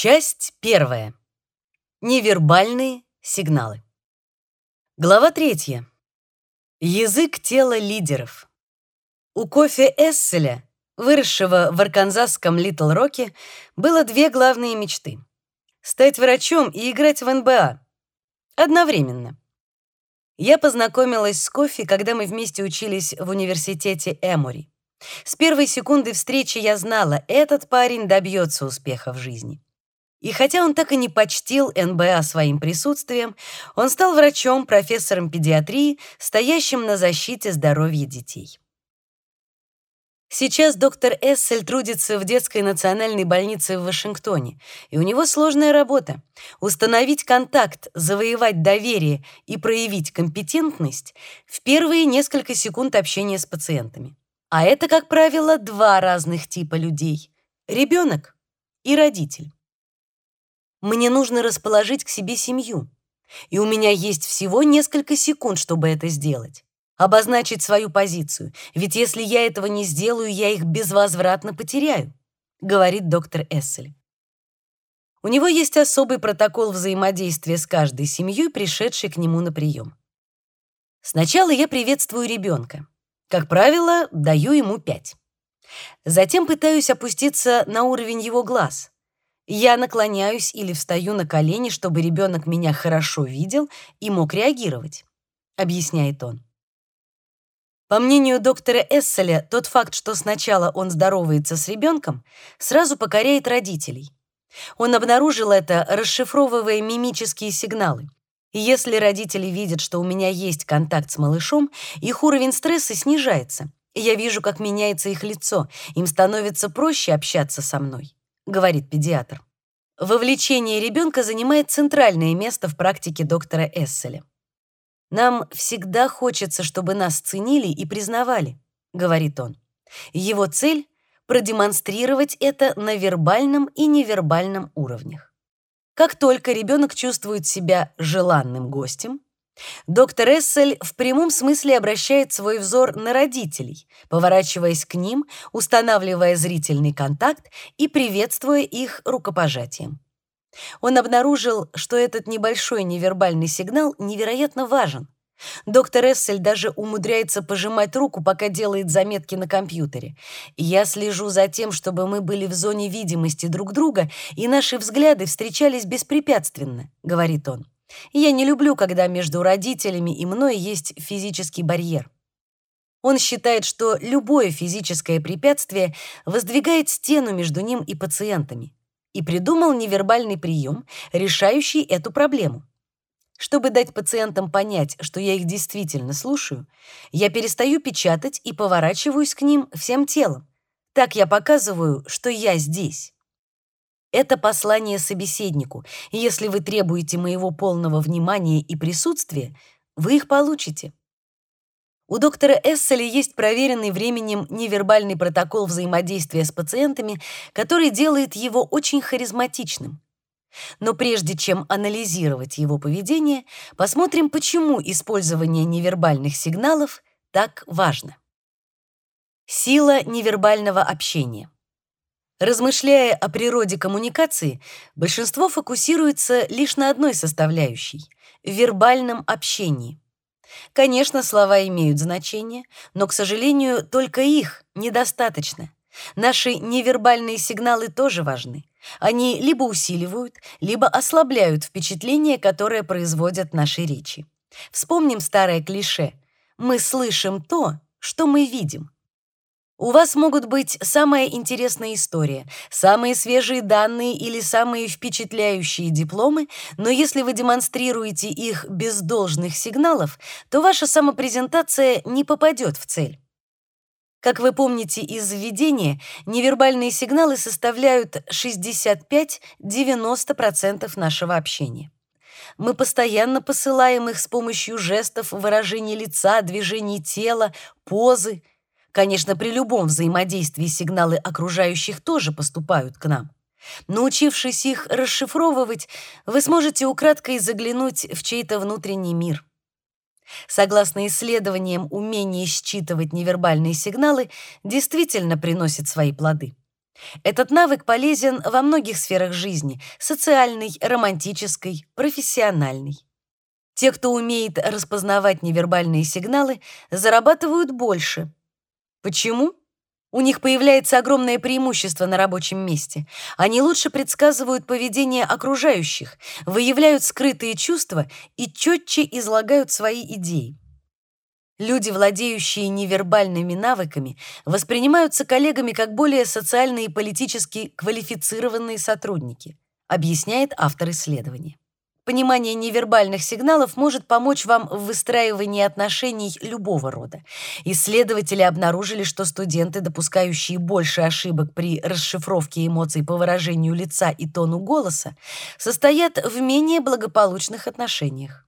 Часть первая. Невербальные сигналы. Глава третья. Язык тела лидеров. У Кофе Эсселя, выросшего в арканзасском Литл-Роке, было две главные мечты — стать врачом и играть в НБА. Одновременно. Я познакомилась с Кофе, когда мы вместе учились в университете Эмори. С первой секунды встречи я знала, этот парень добьется успеха в жизни. И хотя он так и не почтил НБА своим присутствием, он стал врачом, профессором педиатрии, стоящим на защите здоровья детей. Сейчас доктор Эссель трудится в детской национальной больнице в Вашингтоне, и у него сложная работа — установить контакт, завоевать доверие и проявить компетентность в первые несколько секунд общения с пациентами. А это, как правило, два разных типа людей — ребенок и родитель. Мне нужно расположить к себе семью. И у меня есть всего несколько секунд, чтобы это сделать. Обозначить свою позицию. Ведь если я этого не сделаю, я их безвозвратно потеряю, говорит доктор Эссель. У него есть особый протокол взаимодействия с каждой семьей, пришедшей к нему на прием. Сначала я приветствую ребенка. Как правило, даю ему пять. Затем пытаюсь опуститься на уровень его глаз. Я наклоняюсь или встаю на колени, чтобы ребенок меня хорошо видел и мог реагировать, объясняет он. По мнению доктора Эсселя, тот факт, что сначала он здоровается с ребенком, сразу покоряет родителей. Он обнаружил это, расшифровывая мимические сигналы. Если родители видят, что у меня есть контакт с малышом, их уровень стресса снижается. Я вижу, как меняется их лицо, им становится проще общаться со мной говорит педиатр. Вовлечение ребенка занимает центральное место в практике доктора Эсселя. Нам всегда хочется, чтобы нас ценили и признавали, говорит он. Его цель продемонстрировать это на вербальном и невербальном уровнях. Как только ребенок чувствует себя желанным гостем, Доктор Эссель в прямом смысле обращает свой взор на родителей, поворачиваясь к ним, устанавливая зрительный контакт и приветствуя их рукопожатием. Он обнаружил, что этот небольшой невербальный сигнал невероятно важен. Доктор Эссель даже умудряется пожимать руку, пока делает заметки на компьютере. Я слежу за тем, чтобы мы были в зоне видимости друг друга, и наши взгляды встречались беспрепятственно, говорит он. Я не люблю, когда между родителями и мной есть физический барьер. Он считает, что любое физическое препятствие воздвигает стену между ним и пациентами, и придумал невербальный прием, решающий эту проблему. Чтобы дать пациентам понять, что я их действительно слушаю, я перестаю печатать и поворачиваюсь к ним всем телом. Так я показываю, что я здесь. Это послание собеседнику, если вы требуете моего полного внимания и присутствия, вы их получите. У доктора Эсселя есть проверенный временем невербальный протокол взаимодействия с пациентами, который делает его очень харизматичным. Но прежде чем анализировать его поведение, посмотрим, почему использование невербальных сигналов так важно. Сила невербального общения. Размышляя о природе коммуникации, большинство фокусируется лишь на одной составляющей — вербальном общении. Конечно, слова имеют значение, но, к сожалению, только их недостаточно. Наши невербальные сигналы тоже важны. Они либо усиливают, либо ослабляют впечатление, которое производят наши речи. Вспомним старое клише «Мы слышим то, что мы видим». У вас могут быть самая интересная история, самые свежие данные или самые впечатляющие дипломы, но если вы демонстрируете их без должных сигналов, то ваша самопрезентация не попадет в цель. Как вы помните из введения, невербальные сигналы составляют 65-90% нашего общения. Мы постоянно посылаем их с помощью жестов, выражений лица, движений тела, позы — Конечно, при любом взаимодействии сигналы окружающих тоже поступают к нам. Научившись их расшифровывать, вы сможете украдкой заглянуть в чей-то внутренний мир. Согласно исследованиям, умение считывать невербальные сигналы действительно приносит свои плоды. Этот навык полезен во многих сферах жизни – социальной, романтической, профессиональной. Те, кто умеет распознавать невербальные сигналы, зарабатывают больше. Почему? У них появляется огромное преимущество на рабочем месте. Они лучше предсказывают поведение окружающих, выявляют скрытые чувства и четче излагают свои идеи. Люди, владеющие невербальными навыками, воспринимаются коллегами как более социально и политически квалифицированные сотрудники, объясняет автор исследования. Понимание невербальных сигналов может помочь вам в выстраивании отношений любого рода. Исследователи обнаружили, что студенты, допускающие больше ошибок при расшифровке эмоций по выражению лица и тону голоса, состоят в менее благополучных отношениях.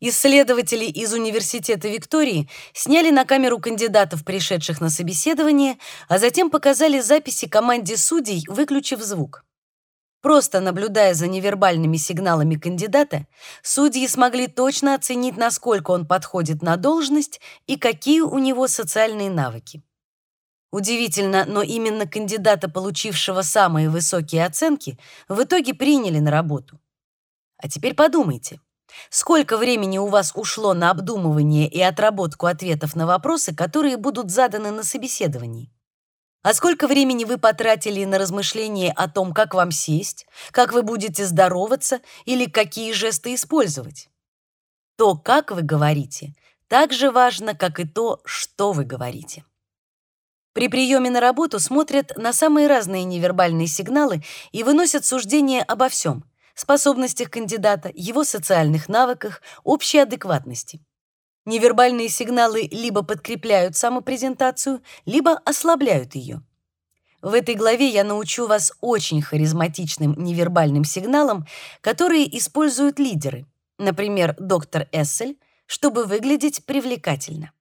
Исследователи из Университета Виктории сняли на камеру кандидатов, пришедших на собеседование, а затем показали записи команде судей, выключив звук. Просто наблюдая за невербальными сигналами кандидата, судьи смогли точно оценить, насколько он подходит на должность и какие у него социальные навыки. Удивительно, но именно кандидата, получившего самые высокие оценки, в итоге приняли на работу. А теперь подумайте, Сколько времени у вас ушло на обдумывание и отработку ответов на вопросы, которые будут заданы на собеседовании? А сколько времени вы потратили на размышления о том, как вам сесть, как вы будете здороваться или какие жесты использовать? То, как вы говорите, так же важно, как и то, что вы говорите. При приеме на работу смотрят на самые разные невербальные сигналы и выносят суждения обо всем способностях кандидата, его социальных навыках, общей адекватности. Невербальные сигналы либо подкрепляют самопрезентацию, либо ослабляют ее. В этой главе я научу вас очень харизматичным невербальным сигналам, которые используют лидеры, например, доктор Эссель, чтобы выглядеть привлекательно.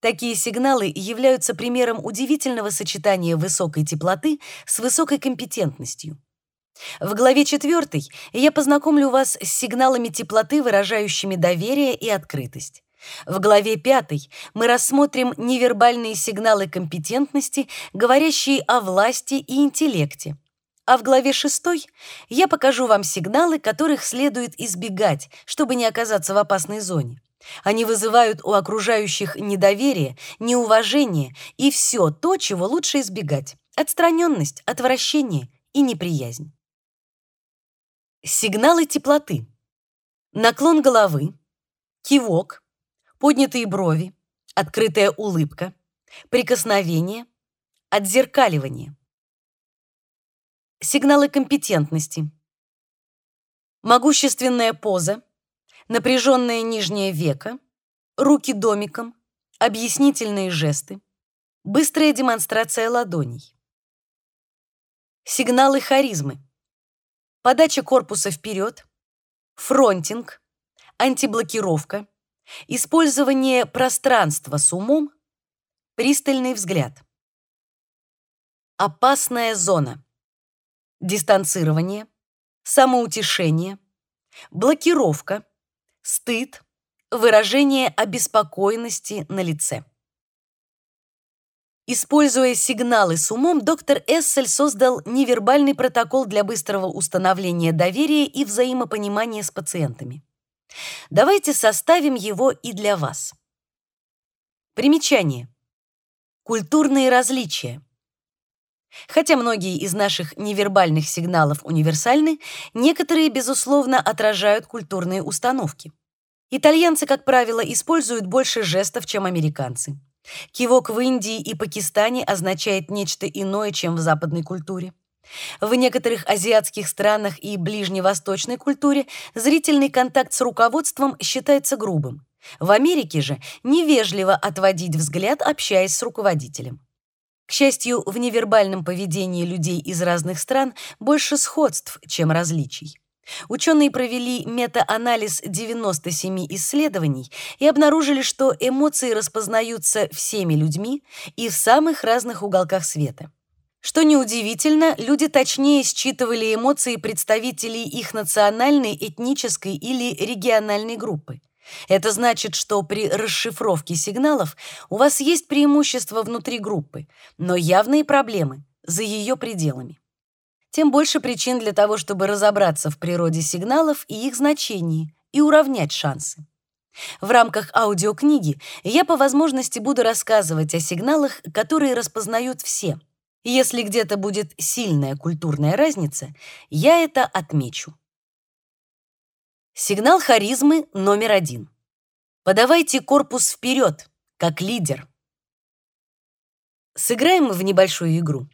Такие сигналы являются примером удивительного сочетания высокой теплоты с высокой компетентностью. В главе 4 я познакомлю вас с сигналами теплоты, выражающими доверие и открытость. В главе 5 мы рассмотрим невербальные сигналы компетентности, говорящие о власти и интеллекте. А в главе 6 я покажу вам сигналы, которых следует избегать, чтобы не оказаться в опасной зоне. Они вызывают у окружающих недоверие, неуважение и все то, чего лучше избегать: отстраненность, отвращение и неприязнь. Сигналы теплоты. Наклон головы, кивок, поднятые брови, открытая улыбка, прикосновение, отзеркаливание. Сигналы компетентности. Могущественная поза, напряженное нижнее веко, руки домиком, объяснительные жесты, быстрая демонстрация ладоней. Сигналы харизмы подача корпуса вперед, фронтинг, антиблокировка, использование пространства с умом, пристальный взгляд. Опасная зона. Дистанцирование, самоутешение, блокировка, стыд, выражение обеспокоенности на лице. Используя сигналы с умом, доктор Эссель создал невербальный протокол для быстрого установления доверия и взаимопонимания с пациентами. Давайте составим его и для вас. Примечание. Культурные различия. Хотя многие из наших невербальных сигналов универсальны, некоторые, безусловно, отражают культурные установки. Итальянцы, как правило, используют больше жестов, чем американцы. Кивок в Индии и Пакистане означает нечто иное, чем в западной культуре. В некоторых азиатских странах и ближневосточной культуре зрительный контакт с руководством считается грубым. В Америке же невежливо отводить взгляд, общаясь с руководителем. К счастью, в невербальном поведении людей из разных стран больше сходств, чем различий. Ученые провели метаанализ 97 исследований и обнаружили, что эмоции распознаются всеми людьми и в самых разных уголках света. Что неудивительно, люди точнее считывали эмоции представителей их национальной, этнической или региональной группы. Это значит, что при расшифровке сигналов у вас есть преимущество внутри группы, но явные проблемы за ее пределами. Тем больше причин для того, чтобы разобраться в природе сигналов и их значении и уравнять шансы. В рамках аудиокниги я по возможности буду рассказывать о сигналах, которые распознают все. Если где-то будет сильная культурная разница, я это отмечу. Сигнал харизмы номер один. Подавайте корпус вперед, как лидер. Сыграем в небольшую игру.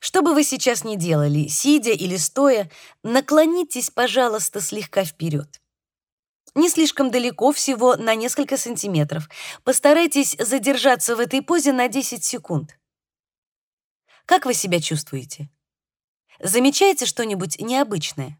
Что бы вы сейчас ни делали, сидя или стоя, наклонитесь, пожалуйста, слегка вперед. Не слишком далеко, всего на несколько сантиметров. Постарайтесь задержаться в этой позе на 10 секунд. Как вы себя чувствуете? Замечаете что-нибудь необычное?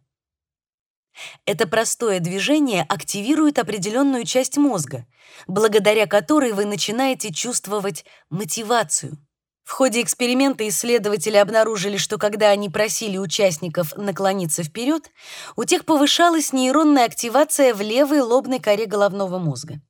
Это простое движение активирует определенную часть мозга, благодаря которой вы начинаете чувствовать мотивацию. В ходе эксперимента исследователи обнаружили, что когда они просили участников наклониться вперед, у тех повышалась нейронная активация в левой лобной коре головного мозга.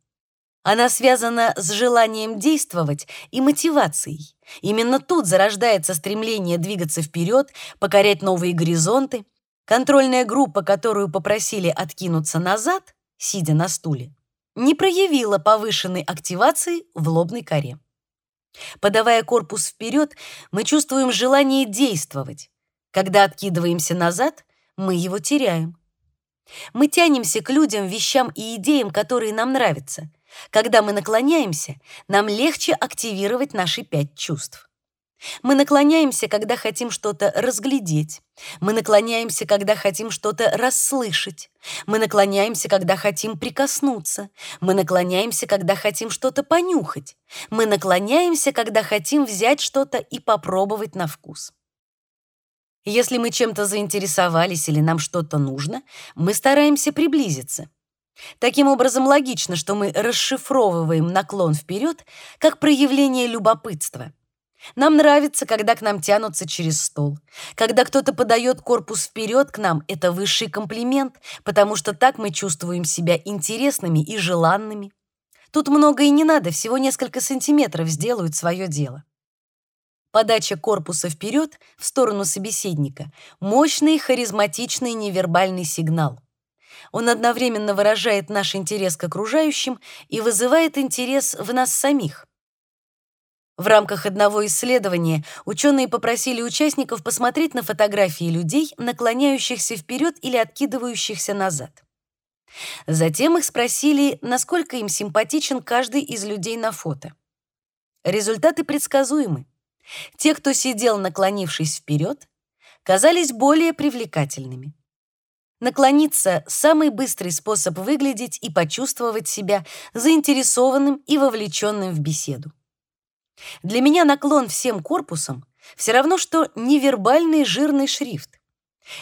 Она связана с желанием действовать и мотивацией. Именно тут зарождается стремление двигаться вперед, покорять новые горизонты. Контрольная группа, которую попросили откинуться назад, сидя на стуле, не проявила повышенной активации в лобной коре. Подавая корпус вперед, мы чувствуем желание действовать. Когда откидываемся назад, мы его теряем. Мы тянемся к людям, вещам и идеям, которые нам нравятся. Когда мы наклоняемся, нам легче активировать наши пять чувств. Мы наклоняемся, когда хотим что-то разглядеть. Мы наклоняемся, когда хотим что-то расслышать. Мы наклоняемся, когда хотим прикоснуться. Мы наклоняемся, когда хотим что-то понюхать. Мы наклоняемся, когда хотим взять что-то и попробовать на вкус. Если мы чем-то заинтересовались или нам что-то нужно, мы стараемся приблизиться. Таким образом, логично, что мы расшифровываем наклон вперед как проявление любопытства — нам нравится, когда к нам тянутся через стол. Когда кто-то подает корпус вперед к нам, это высший комплимент, потому что так мы чувствуем себя интересными и желанными. Тут много и не надо, всего несколько сантиметров сделают свое дело. Подача корпуса вперед в сторону собеседника — мощный, харизматичный невербальный сигнал. Он одновременно выражает наш интерес к окружающим и вызывает интерес в нас самих. В рамках одного исследования ученые попросили участников посмотреть на фотографии людей, наклоняющихся вперед или откидывающихся назад. Затем их спросили, насколько им симпатичен каждый из людей на фото. Результаты предсказуемы. Те, кто сидел, наклонившись вперед, казались более привлекательными. Наклониться — самый быстрый способ выглядеть и почувствовать себя заинтересованным и вовлеченным в беседу. Для меня наклон всем корпусом все равно, что невербальный жирный шрифт.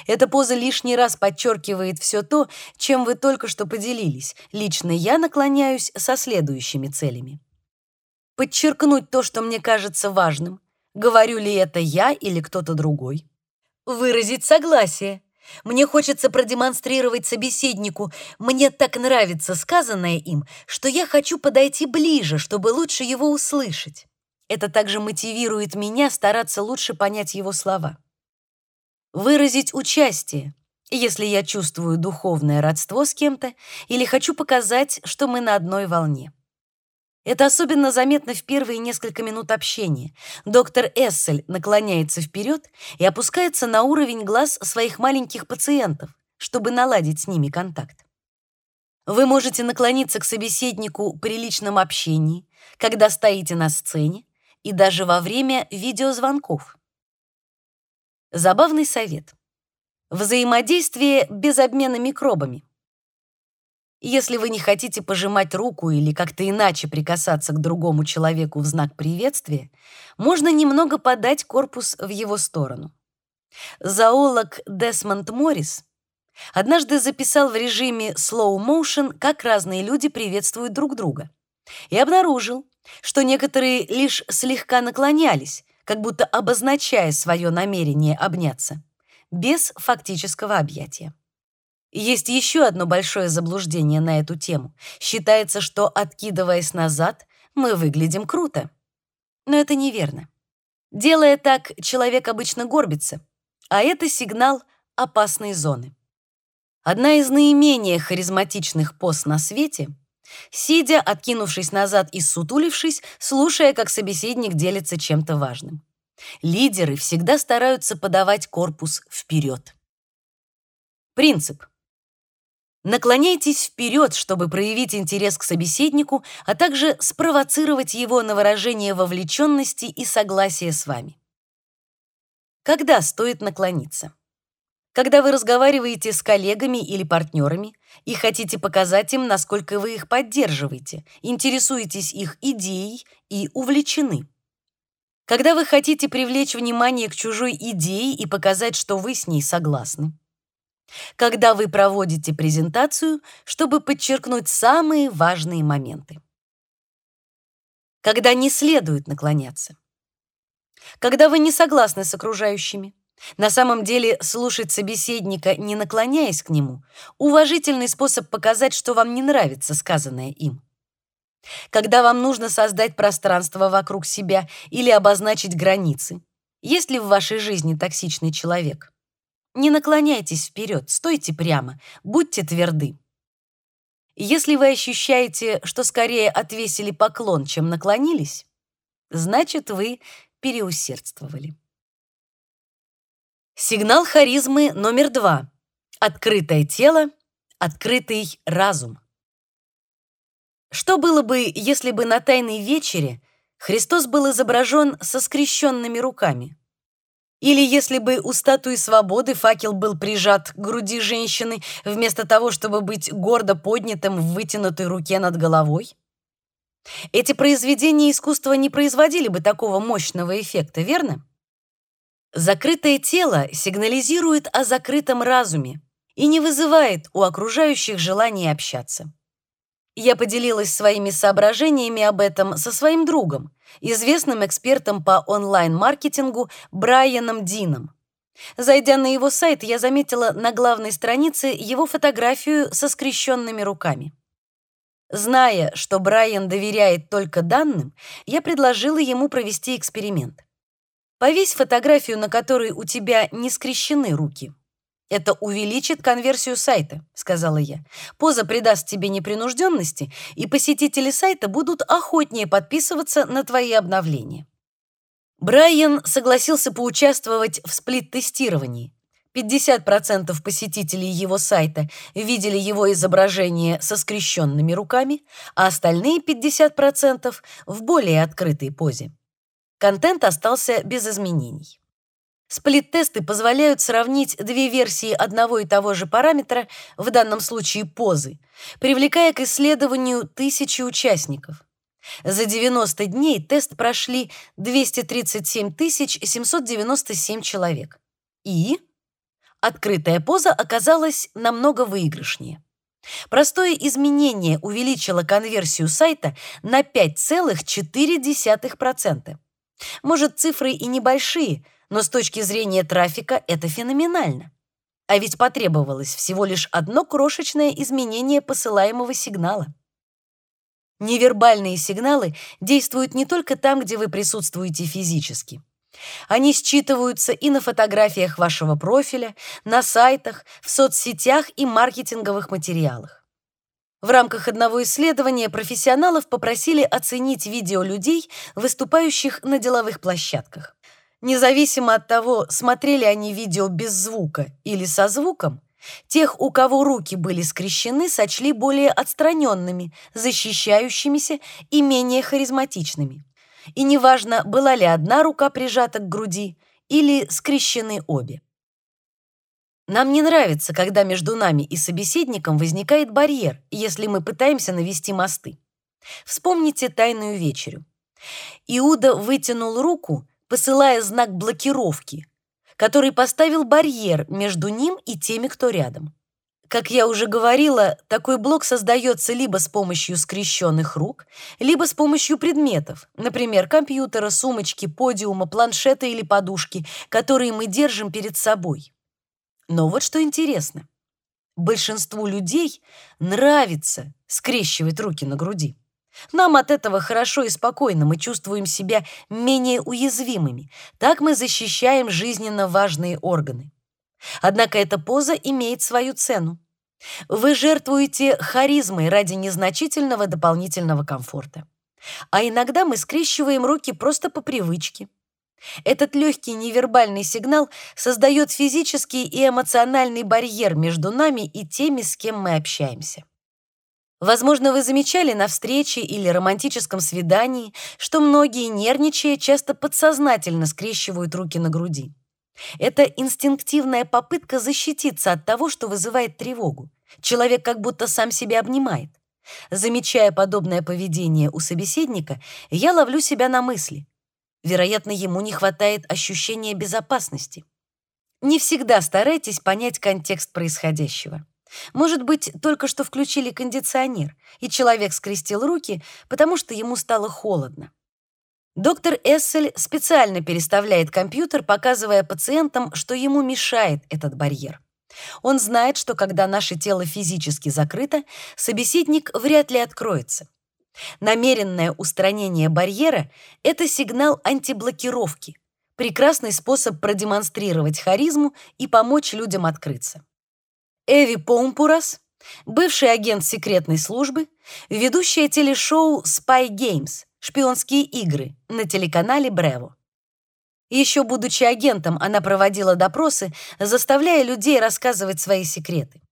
Эта поза лишний раз подчеркивает все то, чем вы только что поделились. Лично я наклоняюсь со следующими целями. Подчеркнуть то, что мне кажется важным. Говорю ли это я или кто-то другой? Выразить согласие. Мне хочется продемонстрировать собеседнику, мне так нравится сказанное им, что я хочу подойти ближе, чтобы лучше его услышать. Это также мотивирует меня стараться лучше понять его слова. Выразить участие, если я чувствую духовное родство с кем-то или хочу показать, что мы на одной волне. Это особенно заметно в первые несколько минут общения. Доктор Эссель наклоняется вперед и опускается на уровень глаз своих маленьких пациентов, чтобы наладить с ними контакт. Вы можете наклониться к собеседнику при личном общении, когда стоите на сцене, и даже во время видеозвонков. Забавный совет. Взаимодействие без обмена микробами. Если вы не хотите пожимать руку или как-то иначе прикасаться к другому человеку в знак приветствия, можно немного подать корпус в его сторону. Зоолог Десмонд Моррис однажды записал в режиме slow motion, как разные люди приветствуют друг друга, и обнаружил, что некоторые лишь слегка наклонялись, как будто обозначая свое намерение обняться, без фактического объятия. Есть еще одно большое заблуждение на эту тему. Считается, что, откидываясь назад, мы выглядим круто. Но это неверно. Делая так, человек обычно горбится, а это сигнал опасной зоны. Одна из наименее харизматичных поз на свете — сидя, откинувшись назад и сутулившись, слушая, как собеседник делится чем-то важным. Лидеры всегда стараются подавать корпус вперед. Принцип. Наклоняйтесь вперед, чтобы проявить интерес к собеседнику, а также спровоцировать его на выражение вовлеченности и согласия с вами. Когда стоит наклониться? Когда вы разговариваете с коллегами или партнерами и хотите показать им, насколько вы их поддерживаете, интересуетесь их идеей и увлечены. Когда вы хотите привлечь внимание к чужой идее и показать, что вы с ней согласны когда вы проводите презентацию, чтобы подчеркнуть самые важные моменты. Когда не следует наклоняться. Когда вы не согласны с окружающими. На самом деле, слушать собеседника, не наклоняясь к нему, уважительный способ показать, что вам не нравится сказанное им. Когда вам нужно создать пространство вокруг себя или обозначить границы. Есть ли в вашей жизни токсичный человек? Не наклоняйтесь вперед, стойте прямо, будьте тверды. Если вы ощущаете, что скорее отвесили поклон, чем наклонились, значит, вы переусердствовали. Сигнал харизмы номер два. Открытое тело, открытый разум. Что было бы, если бы на Тайной вечере Христос был изображен со скрещенными руками? Или если бы у статуи свободы факел был прижат к груди женщины, вместо того, чтобы быть гордо поднятым в вытянутой руке над головой? Эти произведения искусства не производили бы такого мощного эффекта, верно? Закрытое тело сигнализирует о закрытом разуме и не вызывает у окружающих желания общаться. Я поделилась своими соображениями об этом со своим другом, известным экспертом по онлайн-маркетингу Брайаном Дином. Зайдя на его сайт, я заметила на главной странице его фотографию со скрещенными руками. Зная, что Брайан доверяет только данным, я предложила ему провести эксперимент. Повесь фотографию, на которой у тебя не скрещены руки. Это увеличит конверсию сайта, сказала я. Поза придаст тебе непринужденности, и посетители сайта будут охотнее подписываться на твои обновления. Брайан согласился поучаствовать в сплит-тестировании. 50% посетителей его сайта видели его изображение со скрещенными руками, а остальные 50% в более открытой позе. Контент остался без изменений. Сплит-тесты позволяют сравнить две версии одного и того же параметра, в данном случае позы, привлекая к исследованию тысячи участников. За 90 дней тест прошли 237 797 человек. И открытая поза оказалась намного выигрышнее. Простое изменение увеличило конверсию сайта на 5,4%. Может, цифры и небольшие, но с точки зрения трафика это феноменально. А ведь потребовалось всего лишь одно крошечное изменение посылаемого сигнала. Невербальные сигналы действуют не только там, где вы присутствуете физически. Они считываются и на фотографиях вашего профиля, на сайтах, в соцсетях и маркетинговых материалах. В рамках одного исследования профессионалов попросили оценить видео людей, выступающих на деловых площадках. Независимо от того, смотрели они видео без звука или со звуком, тех, у кого руки были скрещены, сочли более отстраненными, защищающимися и менее харизматичными. И неважно, была ли одна рука прижата к груди или скрещены обе. Нам не нравится, когда между нами и собеседником возникает барьер, если мы пытаемся навести мосты. Вспомните тайную вечерю. Иуда вытянул руку, посылая знак блокировки, который поставил барьер между ним и теми, кто рядом. Как я уже говорила, такой блок создается либо с помощью скрещенных рук, либо с помощью предметов, например, компьютера, сумочки, подиума, планшета или подушки, которые мы держим перед собой. Но вот что интересно. Большинству людей нравится скрещивать руки на груди. Нам от этого хорошо и спокойно, мы чувствуем себя менее уязвимыми. Так мы защищаем жизненно важные органы. Однако эта поза имеет свою цену. Вы жертвуете харизмой ради незначительного дополнительного комфорта. А иногда мы скрещиваем руки просто по привычке. Этот легкий невербальный сигнал создает физический и эмоциональный барьер между нами и теми, с кем мы общаемся. Возможно, вы замечали на встрече или романтическом свидании, что многие, нервничая, часто подсознательно скрещивают руки на груди. Это инстинктивная попытка защититься от того, что вызывает тревогу. Человек как будто сам себя обнимает. Замечая подобное поведение у собеседника, я ловлю себя на мысли. Вероятно, ему не хватает ощущения безопасности. Не всегда старайтесь понять контекст происходящего. Может быть, только что включили кондиционер, и человек скрестил руки, потому что ему стало холодно. Доктор Эссель специально переставляет компьютер, показывая пациентам, что ему мешает этот барьер. Он знает, что когда наше тело физически закрыто, собеседник вряд ли откроется. Намеренное устранение барьера — это сигнал антиблокировки, прекрасный способ продемонстрировать харизму и помочь людям открыться. Эви Помпурас, бывший агент секретной службы, ведущая телешоу Spy Games «Шпионские игры» на телеканале Брево. Еще будучи агентом, она проводила допросы, заставляя людей рассказывать свои секреты.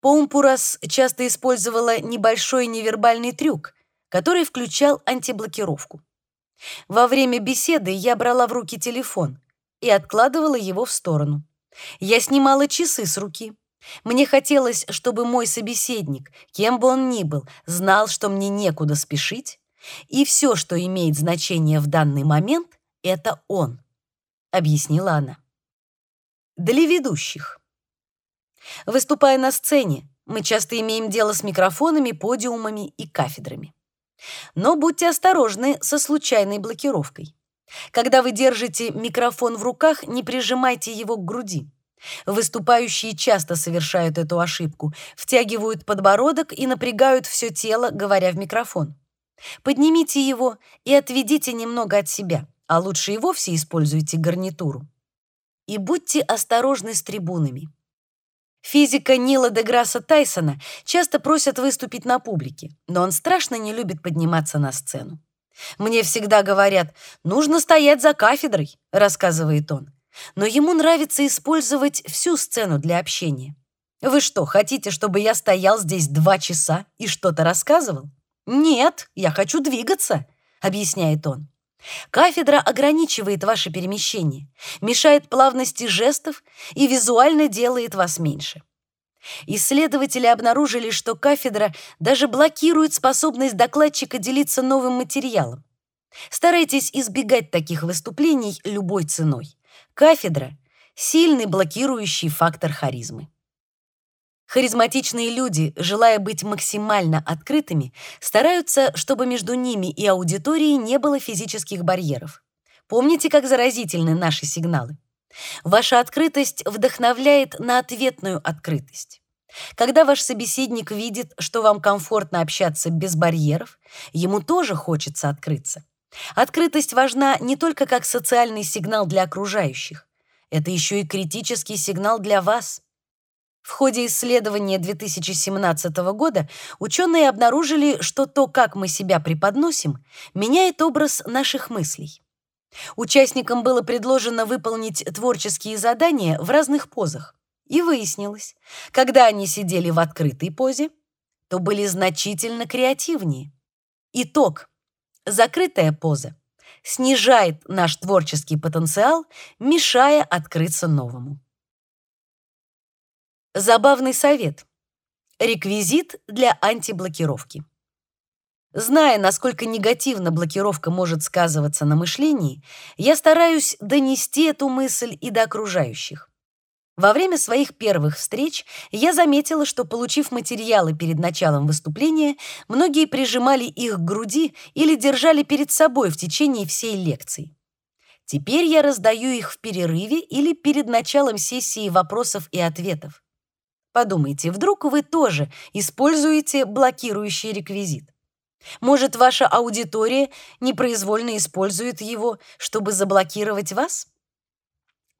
Помпурас часто использовала небольшой невербальный трюк, который включал антиблокировку. Во время беседы я брала в руки телефон и откладывала его в сторону. Я снимала часы с руки, мне хотелось, чтобы мой собеседник, кем бы он ни был, знал, что мне некуда спешить, и все, что имеет значение в данный момент, это он, объяснила она. Для ведущих. Выступая на сцене, мы часто имеем дело с микрофонами, подиумами и кафедрами. Но будьте осторожны со случайной блокировкой. Когда вы держите микрофон в руках, не прижимайте его к груди. Выступающие часто совершают эту ошибку, втягивают подбородок и напрягают все тело, говоря в микрофон. Поднимите его и отведите немного от себя, а лучше и вовсе используйте гарнитуру. И будьте осторожны с трибунами. Физика Нила Деграсса Тайсона часто просят выступить на публике, но он страшно не любит подниматься на сцену. «Мне всегда говорят, нужно стоять за кафедрой», — рассказывает он но ему нравится использовать всю сцену для общения. Вы что, хотите, чтобы я стоял здесь два часа и что-то рассказывал? Нет, я хочу двигаться, объясняет он. Кафедра ограничивает ваше перемещение, мешает плавности жестов и визуально делает вас меньше. Исследователи обнаружили, что кафедра даже блокирует способность докладчика делиться новым материалом. Старайтесь избегать таких выступлений любой ценой. Кафедра — сильный блокирующий фактор харизмы. Харизматичные люди, желая быть максимально открытыми, стараются, чтобы между ними и аудиторией не было физических барьеров. Помните, как заразительны наши сигналы? Ваша открытость вдохновляет на ответную открытость. Когда ваш собеседник видит, что вам комфортно общаться без барьеров, ему тоже хочется открыться. Открытость важна не только как социальный сигнал для окружающих. Это еще и критический сигнал для вас. В ходе исследования 2017 года ученые обнаружили, что то, как мы себя преподносим, меняет образ наших мыслей. Участникам было предложено выполнить творческие задания в разных позах. И выяснилось, когда они сидели в открытой позе, то были значительно креативнее. Итог. Закрытая поза снижает наш творческий потенциал, мешая открыться новому. Забавный совет. Реквизит для антиблокировки. Зная, насколько негативно блокировка может сказываться на мышлении, я стараюсь донести эту мысль и до окружающих. Во время своих первых встреч я заметила, что, получив материалы перед началом выступления, многие прижимали их к груди или держали перед собой в течение всей лекции. Теперь я раздаю их в перерыве или перед началом сессии вопросов и ответов. Подумайте, вдруг вы тоже используете блокирующий реквизит. Может, ваша аудитория непроизвольно использует его, чтобы заблокировать вас?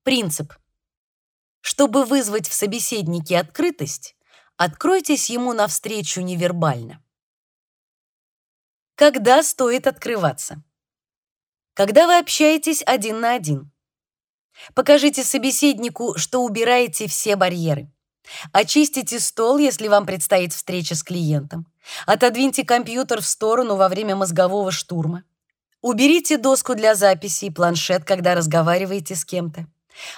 Принцип. Чтобы вызвать в собеседнике открытость, откройтесь ему навстречу невербально. Когда стоит открываться? Когда вы общаетесь один на один. Покажите собеседнику, что убираете все барьеры. Очистите стол, если вам предстоит встреча с клиентом. Отодвиньте компьютер в сторону во время мозгового штурма. Уберите доску для записи и планшет, когда разговариваете с кем-то.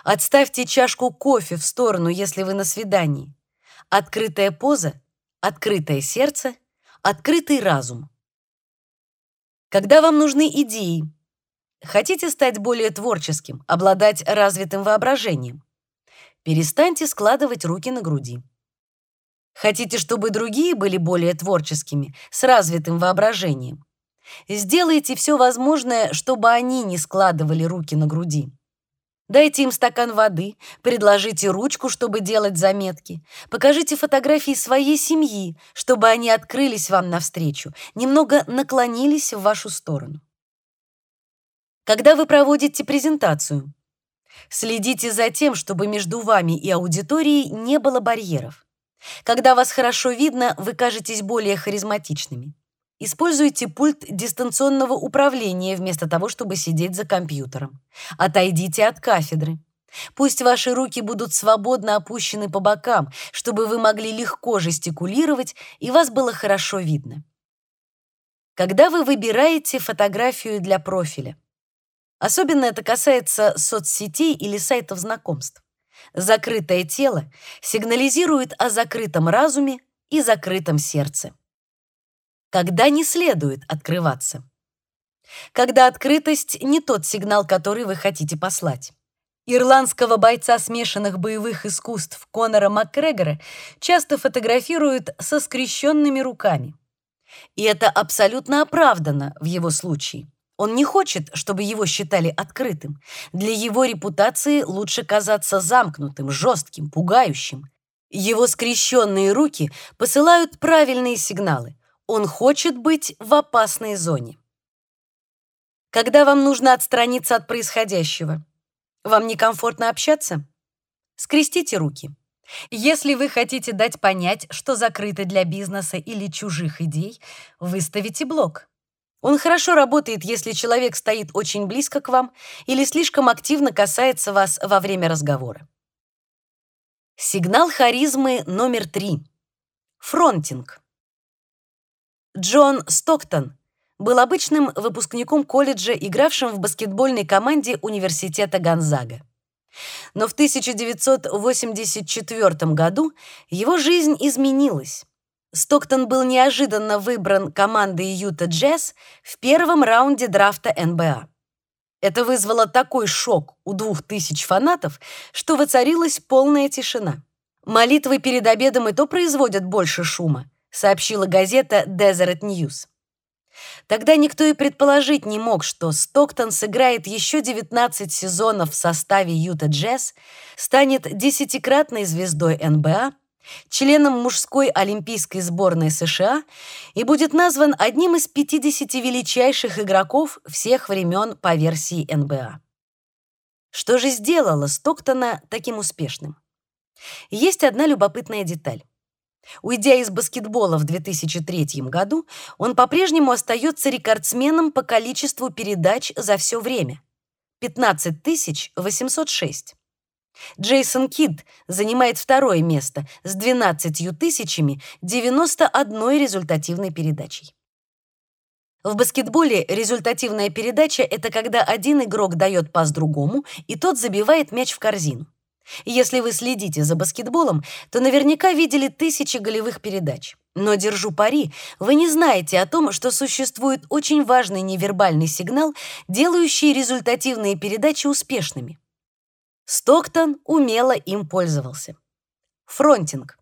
Отставьте чашку кофе в сторону, если вы на свидании. Открытая поза, открытое сердце, открытый разум. Когда вам нужны идеи, хотите стать более творческим, обладать развитым воображением, перестаньте складывать руки на груди. Хотите, чтобы другие были более творческими, с развитым воображением? Сделайте все возможное, чтобы они не складывали руки на груди. Дайте им стакан воды, предложите ручку, чтобы делать заметки. Покажите фотографии своей семьи, чтобы они открылись вам навстречу, немного наклонились в вашу сторону. Когда вы проводите презентацию, следите за тем, чтобы между вами и аудиторией не было барьеров. Когда вас хорошо видно, вы кажетесь более харизматичными. Используйте пульт дистанционного управления вместо того, чтобы сидеть за компьютером. Отойдите от кафедры. Пусть ваши руки будут свободно опущены по бокам, чтобы вы могли легко жестикулировать и вас было хорошо видно. Когда вы выбираете фотографию для профиля, особенно это касается соцсетей или сайтов знакомств, закрытое тело сигнализирует о закрытом разуме и закрытом сердце когда не следует открываться. Когда открытость не тот сигнал, который вы хотите послать. Ирландского бойца смешанных боевых искусств Конора МакГрегора часто фотографируют со скрещенными руками. И это абсолютно оправдано в его случае. Он не хочет, чтобы его считали открытым. Для его репутации лучше казаться замкнутым, жестким, пугающим. Его скрещенные руки посылают правильные сигналы. Он хочет быть в опасной зоне. Когда вам нужно отстраниться от происходящего, вам некомфортно общаться? Скрестите руки. Если вы хотите дать понять, что закрыто для бизнеса или чужих идей, выставите блок. Он хорошо работает, если человек стоит очень близко к вам или слишком активно касается вас во время разговора. Сигнал харизмы номер три. Фронтинг. Джон Стоктон был обычным выпускником колледжа, игравшим в баскетбольной команде университета Гонзага. Но в 1984 году его жизнь изменилась. Стоктон был неожиданно выбран командой Юта Джаз в первом раунде драфта НБА. Это вызвало такой шок у двух тысяч фанатов, что воцарилась полная тишина. Молитвы перед обедом и то производят больше шума сообщила газета Deseret News. Тогда никто и предположить не мог, что Стоктон сыграет еще 19 сезонов в составе Юта Джесс, станет десятикратной звездой НБА, членом мужской олимпийской сборной США и будет назван одним из 50 величайших игроков всех времен по версии НБА. Что же сделало Стоктона таким успешным? Есть одна любопытная деталь. Уйдя из баскетбола в 2003 году, он по-прежнему остается рекордсменом по количеству передач за все время 15 806. Джейсон Кидд занимает второе место с 12 тысячами 91 результативной передачей. В баскетболе результативная передача это когда один игрок дает пас другому, и тот забивает мяч в корзину. Если вы следите за баскетболом, то наверняка видели тысячи голевых передач. Но держу пари, вы не знаете о том, что существует очень важный невербальный сигнал, делающий результативные передачи успешными. Стоктон умело им пользовался. Фронтинг.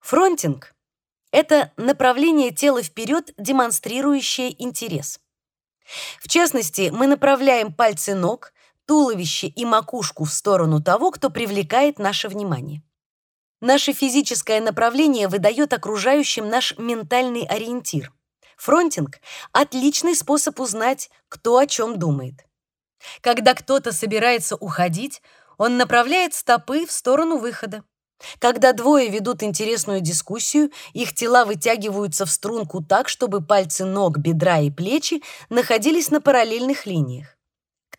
Фронтинг — это направление тела вперед, демонстрирующее интерес. В частности, мы направляем пальцы ног, туловище и макушку в сторону того, кто привлекает наше внимание. Наше физическое направление выдает окружающим наш ментальный ориентир. Фронтинг — отличный способ узнать, кто о чем думает. Когда кто-то собирается уходить, он направляет стопы в сторону выхода. Когда двое ведут интересную дискуссию, их тела вытягиваются в струнку так, чтобы пальцы ног, бедра и плечи находились на параллельных линиях.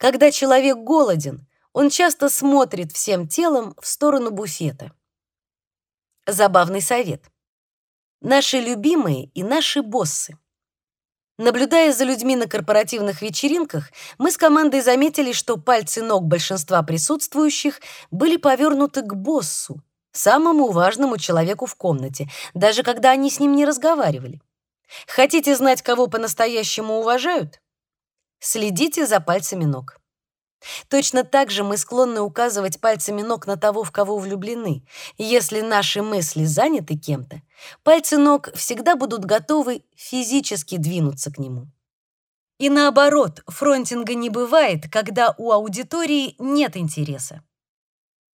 Когда человек голоден, он часто смотрит всем телом в сторону буфета. Забавный совет. Наши любимые и наши боссы. Наблюдая за людьми на корпоративных вечеринках, мы с командой заметили, что пальцы ног большинства присутствующих были повернуты к боссу, самому важному человеку в комнате, даже когда они с ним не разговаривали. Хотите знать, кого по-настоящему уважают? Следите за пальцами ног. Точно так же мы склонны указывать пальцами ног на того, в кого влюблены. Если наши мысли заняты кем-то, пальцы ног всегда будут готовы физически двинуться к нему. И наоборот, фронтинга не бывает, когда у аудитории нет интереса.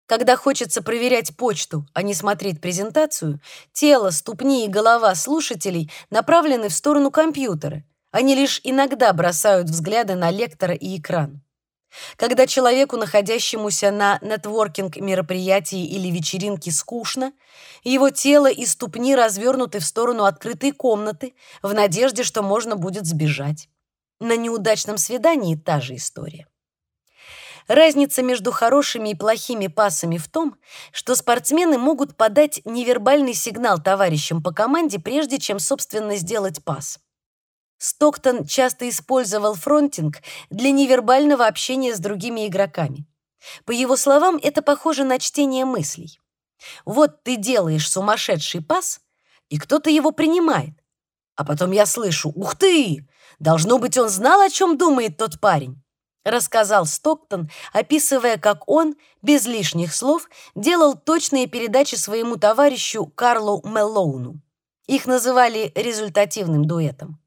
Когда хочется проверять почту, а не смотреть презентацию, тело, ступни и голова слушателей направлены в сторону компьютера. Они лишь иногда бросают взгляды на лектора и экран. Когда человеку, находящемуся на нетворкинг-мероприятии или вечеринке, скучно, его тело и ступни развернуты в сторону открытой комнаты в надежде, что можно будет сбежать. На неудачном свидании та же история. Разница между хорошими и плохими пасами в том, что спортсмены могут подать невербальный сигнал товарищам по команде, прежде чем, собственно, сделать пас. Стоктон часто использовал фронтинг для невербального общения с другими игроками. По его словам, это похоже на чтение мыслей. Вот ты делаешь сумасшедший пас, и кто-то его принимает. А потом я слышу «Ух ты! Должно быть, он знал, о чем думает тот парень» рассказал Стоктон, описывая, как он, без лишних слов, делал точные передачи своему товарищу Карлу Меллоуну. Их называли результативным дуэтом.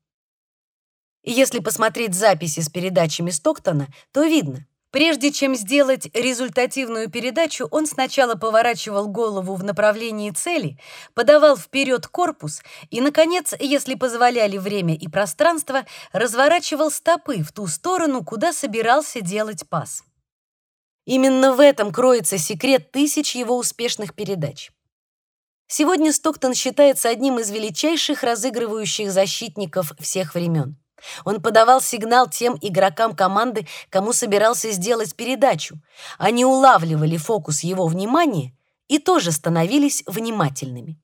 Если посмотреть записи с передачами Стоктона, то видно, Прежде чем сделать результативную передачу, он сначала поворачивал голову в направлении цели, подавал вперед корпус и, наконец, если позволяли время и пространство, разворачивал стопы в ту сторону, куда собирался делать пас. Именно в этом кроется секрет тысяч его успешных передач. Сегодня Стоктон считается одним из величайших разыгрывающих защитников всех времен. Он подавал сигнал тем игрокам команды, кому собирался сделать передачу. Они улавливали фокус его внимания и тоже становились внимательными.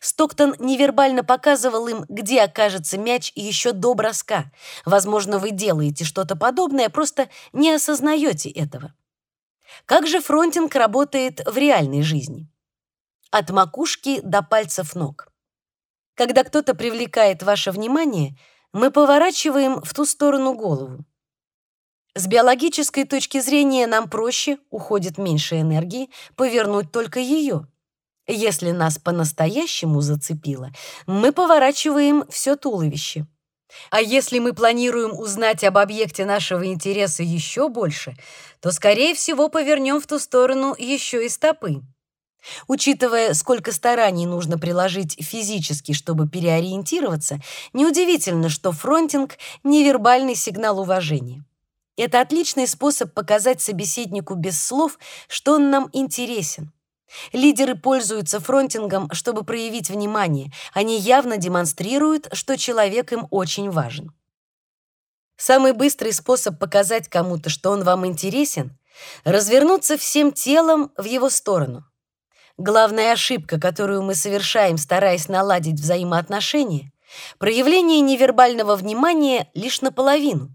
Стоктон невербально показывал им, где окажется мяч еще до броска. Возможно, вы делаете что-то подобное, просто не осознаете этого. Как же фронтинг работает в реальной жизни? От макушки до пальцев ног. Когда кто-то привлекает ваше внимание – мы поворачиваем в ту сторону голову. С биологической точки зрения нам проще, уходит меньше энергии, повернуть только ее. Если нас по-настоящему зацепило, мы поворачиваем все туловище. А если мы планируем узнать об объекте нашего интереса еще больше, то, скорее всего, повернем в ту сторону еще и стопы. Учитывая, сколько стараний нужно приложить физически, чтобы переориентироваться, неудивительно, что фронтинг — невербальный сигнал уважения. Это отличный способ показать собеседнику без слов, что он нам интересен. Лидеры пользуются фронтингом, чтобы проявить внимание. Они явно демонстрируют, что человек им очень важен. Самый быстрый способ показать кому-то, что он вам интересен — развернуться всем телом в его сторону. Главная ошибка, которую мы совершаем, стараясь наладить взаимоотношения, проявление невербального внимания лишь наполовину.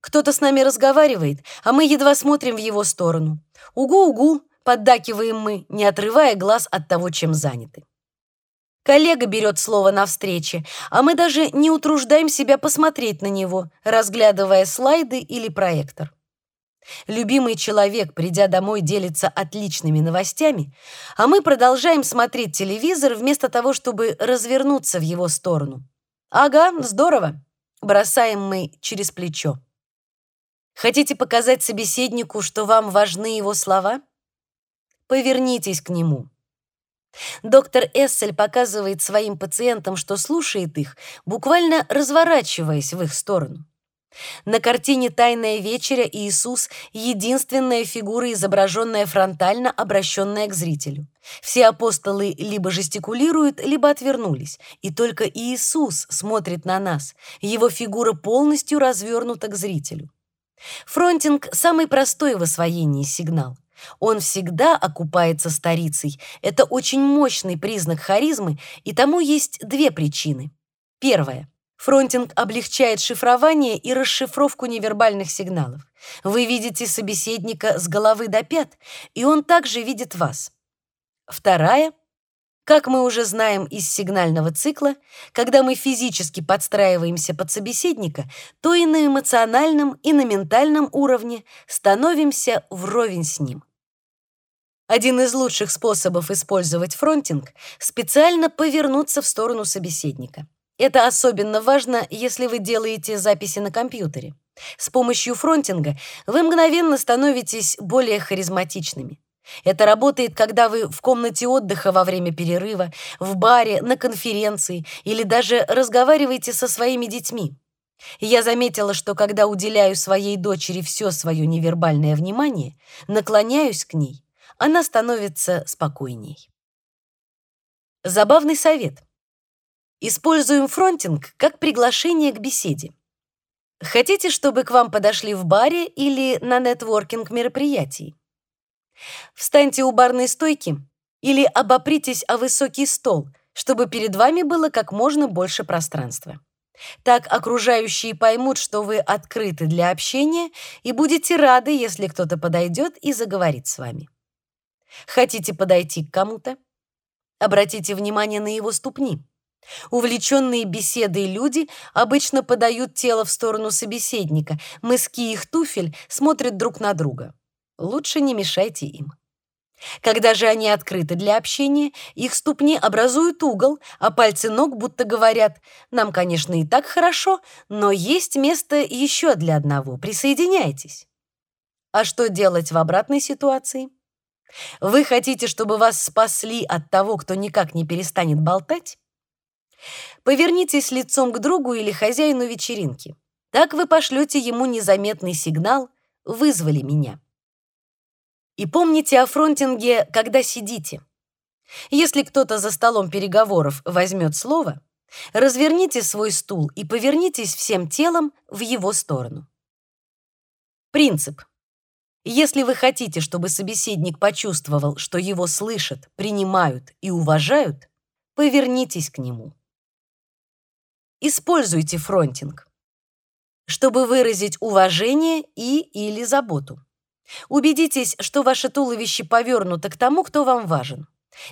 Кто-то с нами разговаривает, а мы едва смотрим в его сторону. Угу-угу, поддакиваем мы, не отрывая глаз от того, чем заняты. Коллега берет слово на встрече, а мы даже не утруждаем себя посмотреть на него, разглядывая слайды или проектор. Любимый человек, придя домой, делится отличными новостями, а мы продолжаем смотреть телевизор вместо того, чтобы развернуться в его сторону. Ага, здорово. Бросаем мы через плечо. Хотите показать собеседнику, что вам важны его слова? Повернитесь к нему. Доктор Эссель показывает своим пациентам, что слушает их, буквально разворачиваясь в их сторону. На картине «Тайная вечеря» Иисус — единственная фигура, изображенная фронтально, обращенная к зрителю. Все апостолы либо жестикулируют, либо отвернулись, и только Иисус смотрит на нас, его фигура полностью развернута к зрителю. Фронтинг — самый простой в освоении сигнал. Он всегда окупается сторицей. Это очень мощный признак харизмы, и тому есть две причины. Первая. Фронтинг облегчает шифрование и расшифровку невербальных сигналов. Вы видите собеседника с головы до пят, и он также видит вас. Вторая. Как мы уже знаем из сигнального цикла, когда мы физически подстраиваемся под собеседника, то и на эмоциональном, и на ментальном уровне становимся вровень с ним. Один из лучших способов использовать фронтинг — специально повернуться в сторону собеседника. Это особенно важно, если вы делаете записи на компьютере. С помощью фронтинга вы мгновенно становитесь более харизматичными. Это работает, когда вы в комнате отдыха во время перерыва, в баре, на конференции или даже разговариваете со своими детьми. Я заметила, что когда уделяю своей дочери все свое невербальное внимание, наклоняюсь к ней, она становится спокойней. Забавный совет. Используем фронтинг как приглашение к беседе. Хотите, чтобы к вам подошли в баре или на нетворкинг мероприятии? Встаньте у барной стойки или обопритесь о высокий стол, чтобы перед вами было как можно больше пространства. Так окружающие поймут, что вы открыты для общения и будете рады, если кто-то подойдет и заговорит с вами. Хотите подойти к кому-то? Обратите внимание на его ступни. Увлеченные беседой люди обычно подают тело в сторону собеседника. Мыски их туфель смотрят друг на друга. Лучше не мешайте им. Когда же они открыты для общения, их ступни образуют угол, а пальцы ног будто говорят: "Нам, конечно, и так хорошо, но есть место еще для одного. Присоединяйтесь". А что делать в обратной ситуации? Вы хотите, чтобы вас спасли от того, кто никак не перестанет болтать? Повернитесь лицом к другу или хозяину вечеринки. Так вы пошлете ему незаметный сигнал «вызвали меня». И помните о фронтинге, когда сидите. Если кто-то за столом переговоров возьмет слово, разверните свой стул и повернитесь всем телом в его сторону. Принцип. Если вы хотите, чтобы собеседник почувствовал, что его слышат, принимают и уважают, повернитесь к нему. Используйте фронтинг, чтобы выразить уважение и или заботу. Убедитесь, что ваше туловище повернуто к тому, кто вам важен.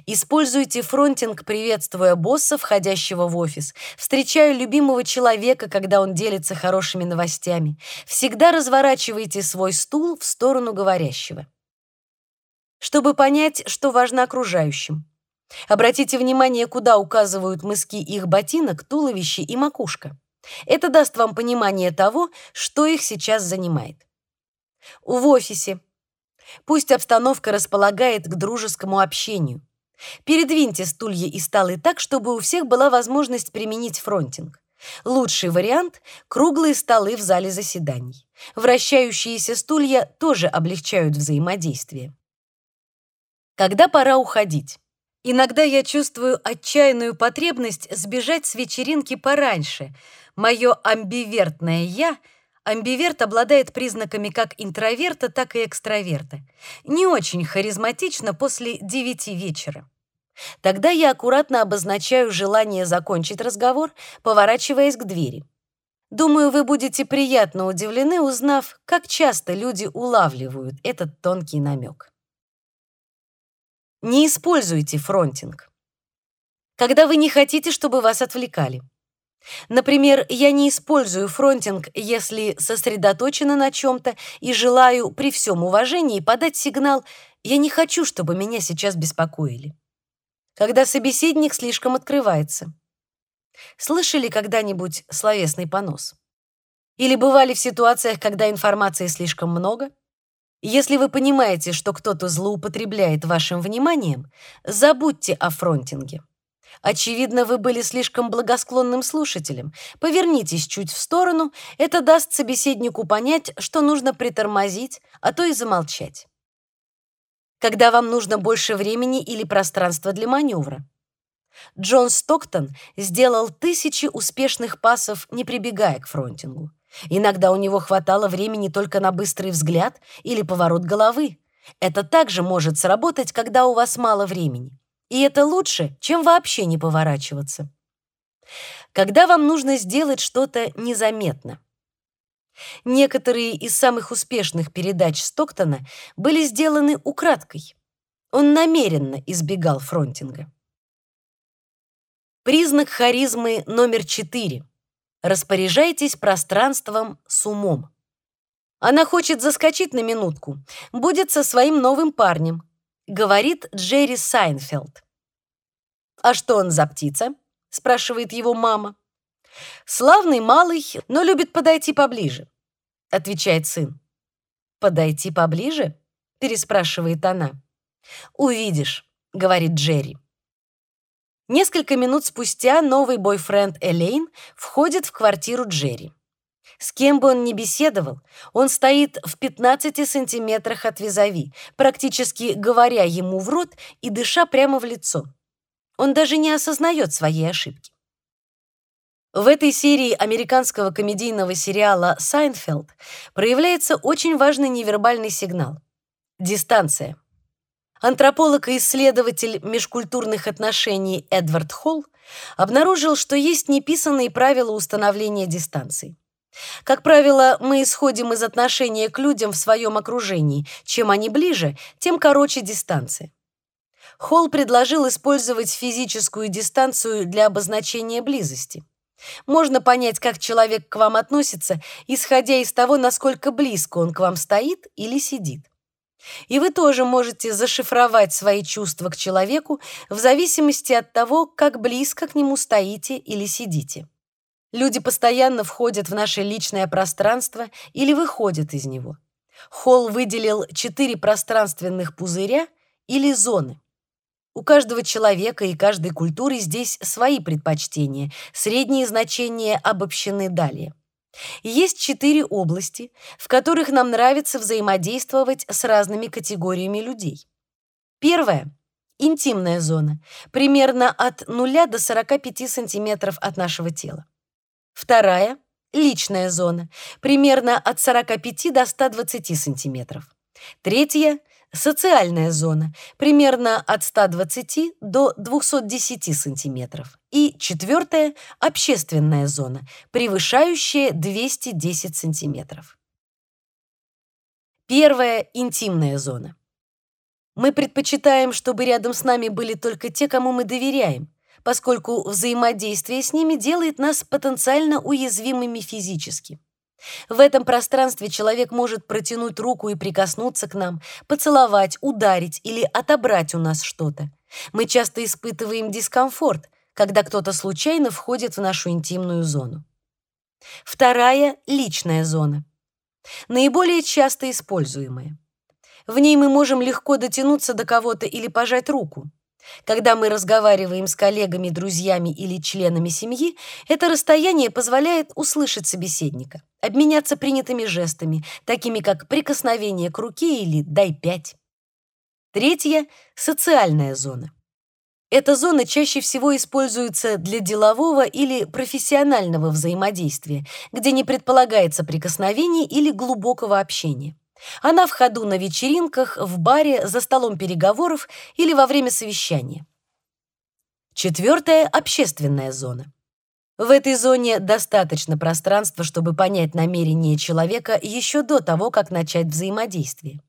Используйте фронтинг, приветствуя босса, входящего в офис, встречая любимого человека, когда он делится хорошими новостями. Всегда разворачивайте свой стул в сторону говорящего. Чтобы понять, что важно окружающим. Обратите внимание, куда указывают мыски их ботинок, туловище и макушка. Это даст вам понимание того, что их сейчас занимает. В офисе. Пусть обстановка располагает к дружескому общению. Передвиньте стулья и столы так, чтобы у всех была возможность применить фронтинг. Лучший вариант — круглые столы в зале заседаний. Вращающиеся стулья тоже облегчают взаимодействие. Когда пора уходить? Иногда я чувствую отчаянную потребность сбежать с вечеринки пораньше. Мое амбивертное «я» Амбиверт обладает признаками как интроверта, так и экстраверта. Не очень харизматично после девяти вечера. Тогда я аккуратно обозначаю желание закончить разговор, поворачиваясь к двери. Думаю, вы будете приятно удивлены, узнав, как часто люди улавливают этот тонкий намек. Не используйте фронтинг. Когда вы не хотите, чтобы вас отвлекали. Например, я не использую фронтинг, если сосредоточена на чем-то и желаю при всем уважении подать сигнал «я не хочу, чтобы меня сейчас беспокоили». Когда собеседник слишком открывается. Слышали когда-нибудь словесный понос? Или бывали в ситуациях, когда информации слишком много? Если вы понимаете, что кто-то злоупотребляет вашим вниманием, забудьте о фронтинге. Очевидно, вы были слишком благосклонным слушателем. Повернитесь чуть в сторону, это даст собеседнику понять, что нужно притормозить, а то и замолчать. Когда вам нужно больше времени или пространства для маневра. Джон Стоктон сделал тысячи успешных пасов, не прибегая к фронтингу. Иногда у него хватало времени только на быстрый взгляд или поворот головы. Это также может сработать, когда у вас мало времени. И это лучше, чем вообще не поворачиваться. Когда вам нужно сделать что-то незаметно. Некоторые из самых успешных передач Стоктона были сделаны украдкой. Он намеренно избегал фронтинга. Признак харизмы номер четыре. Распоряжайтесь пространством с умом. Она хочет заскочить на минутку, будет со своим новым парнем, говорит Джерри Сайнфелд. А что он за птица? спрашивает его мама. Славный малый, но любит подойти поближе, отвечает сын. Подойти поближе? переспрашивает она. Увидишь, говорит Джерри. Несколько минут спустя новый бойфренд Элейн входит в квартиру Джерри. С кем бы он ни беседовал, он стоит в 15 сантиметрах от визави, практически говоря ему в рот и дыша прямо в лицо. Он даже не осознает своей ошибки. В этой серии американского комедийного сериала «Сайнфелд» проявляется очень важный невербальный сигнал — дистанция. Антрополог и исследователь межкультурных отношений Эдвард Холл обнаружил, что есть неписанные правила установления дистанции. Как правило, мы исходим из отношения к людям в своем окружении. Чем они ближе, тем короче дистанция. Холл предложил использовать физическую дистанцию для обозначения близости. Можно понять, как человек к вам относится, исходя из того, насколько близко он к вам стоит или сидит. И вы тоже можете зашифровать свои чувства к человеку в зависимости от того, как близко к нему стоите или сидите. Люди постоянно входят в наше личное пространство или выходят из него. Холл выделил четыре пространственных пузыря или зоны. У каждого человека и каждой культуры здесь свои предпочтения, средние значения обобщены далее. Есть четыре области, в которых нам нравится взаимодействовать с разными категориями людей. Первая — интимная зона, примерно от 0 до 45 сантиметров от нашего тела. Вторая — личная зона, примерно от 45 до 120 сантиметров. Третья — Социальная зона примерно от 120 до 210 сантиметров. И четвертая – общественная зона, превышающая 210 сантиметров. Первая – интимная зона. Мы предпочитаем, чтобы рядом с нами были только те, кому мы доверяем, поскольку взаимодействие с ними делает нас потенциально уязвимыми физически. В этом пространстве человек может протянуть руку и прикоснуться к нам, поцеловать, ударить или отобрать у нас что-то. Мы часто испытываем дискомфорт, когда кто-то случайно входит в нашу интимную зону. Вторая личная зона. Наиболее часто используемая. В ней мы можем легко дотянуться до кого-то или пожать руку. Когда мы разговариваем с коллегами, друзьями или членами семьи, это расстояние позволяет услышать собеседника, обменяться принятыми жестами, такими как прикосновение к руке или «дай пять». Третья — социальная зона. Эта зона чаще всего используется для делового или профессионального взаимодействия, где не предполагается прикосновение или глубокого общения. Она в ходу на вечеринках, в баре, за столом переговоров или во время совещания. Четвертая — общественная зона. В этой зоне достаточно пространства, чтобы понять намерение человека еще до того, как начать взаимодействие.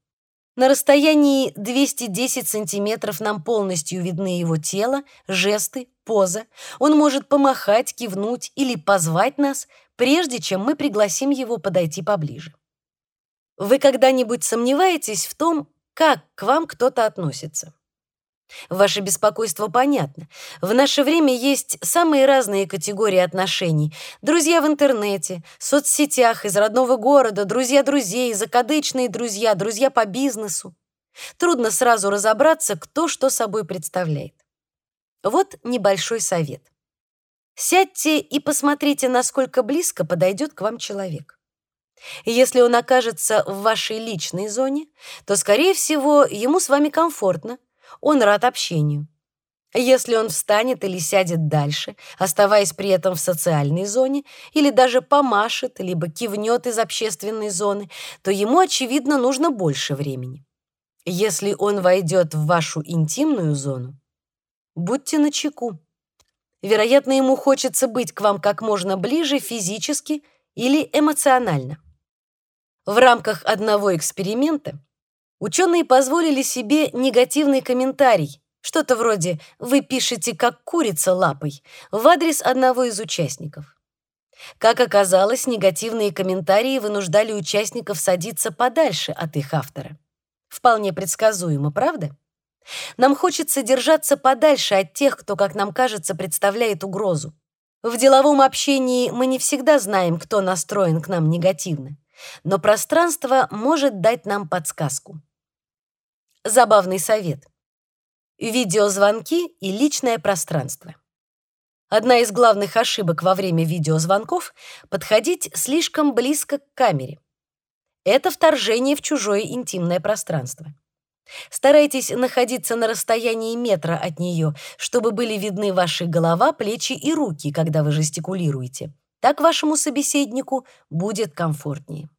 На расстоянии 210 сантиметров нам полностью видны его тело, жесты, поза. Он может помахать, кивнуть или позвать нас, прежде чем мы пригласим его подойти поближе. Вы когда-нибудь сомневаетесь в том, как к вам кто-то относится? Ваше беспокойство понятно. В наше время есть самые разные категории отношений. Друзья в интернете, соцсетях, из родного города, друзья друзей, закадычные друзья, друзья по бизнесу. Трудно сразу разобраться, кто что собой представляет. Вот небольшой совет. Сядьте и посмотрите, насколько близко подойдет к вам человек. Если он окажется в вашей личной зоне, то, скорее всего, ему с вами комфортно, он рад общению. Если он встанет или сядет дальше, оставаясь при этом в социальной зоне, или даже помашет, либо кивнет из общественной зоны, то ему, очевидно, нужно больше времени. Если он войдет в вашу интимную зону, будьте начеку. Вероятно, ему хочется быть к вам как можно ближе физически или эмоционально. В рамках одного эксперимента Ученые позволили себе негативный комментарий, что-то вроде «вы пишете как курица лапой» в адрес одного из участников. Как оказалось, негативные комментарии вынуждали участников садиться подальше от их автора. Вполне предсказуемо, правда? Нам хочется держаться подальше от тех, кто, как нам кажется, представляет угрозу. В деловом общении мы не всегда знаем, кто настроен к нам негативно, но пространство может дать нам подсказку. Забавный совет. Видеозвонки и личное пространство. Одна из главных ошибок во время видеозвонков — подходить слишком близко к камере. Это вторжение в чужое интимное пространство. Старайтесь находиться на расстоянии метра от нее, чтобы были видны ваши голова, плечи и руки, когда вы жестикулируете. Так вашему собеседнику будет комфортнее.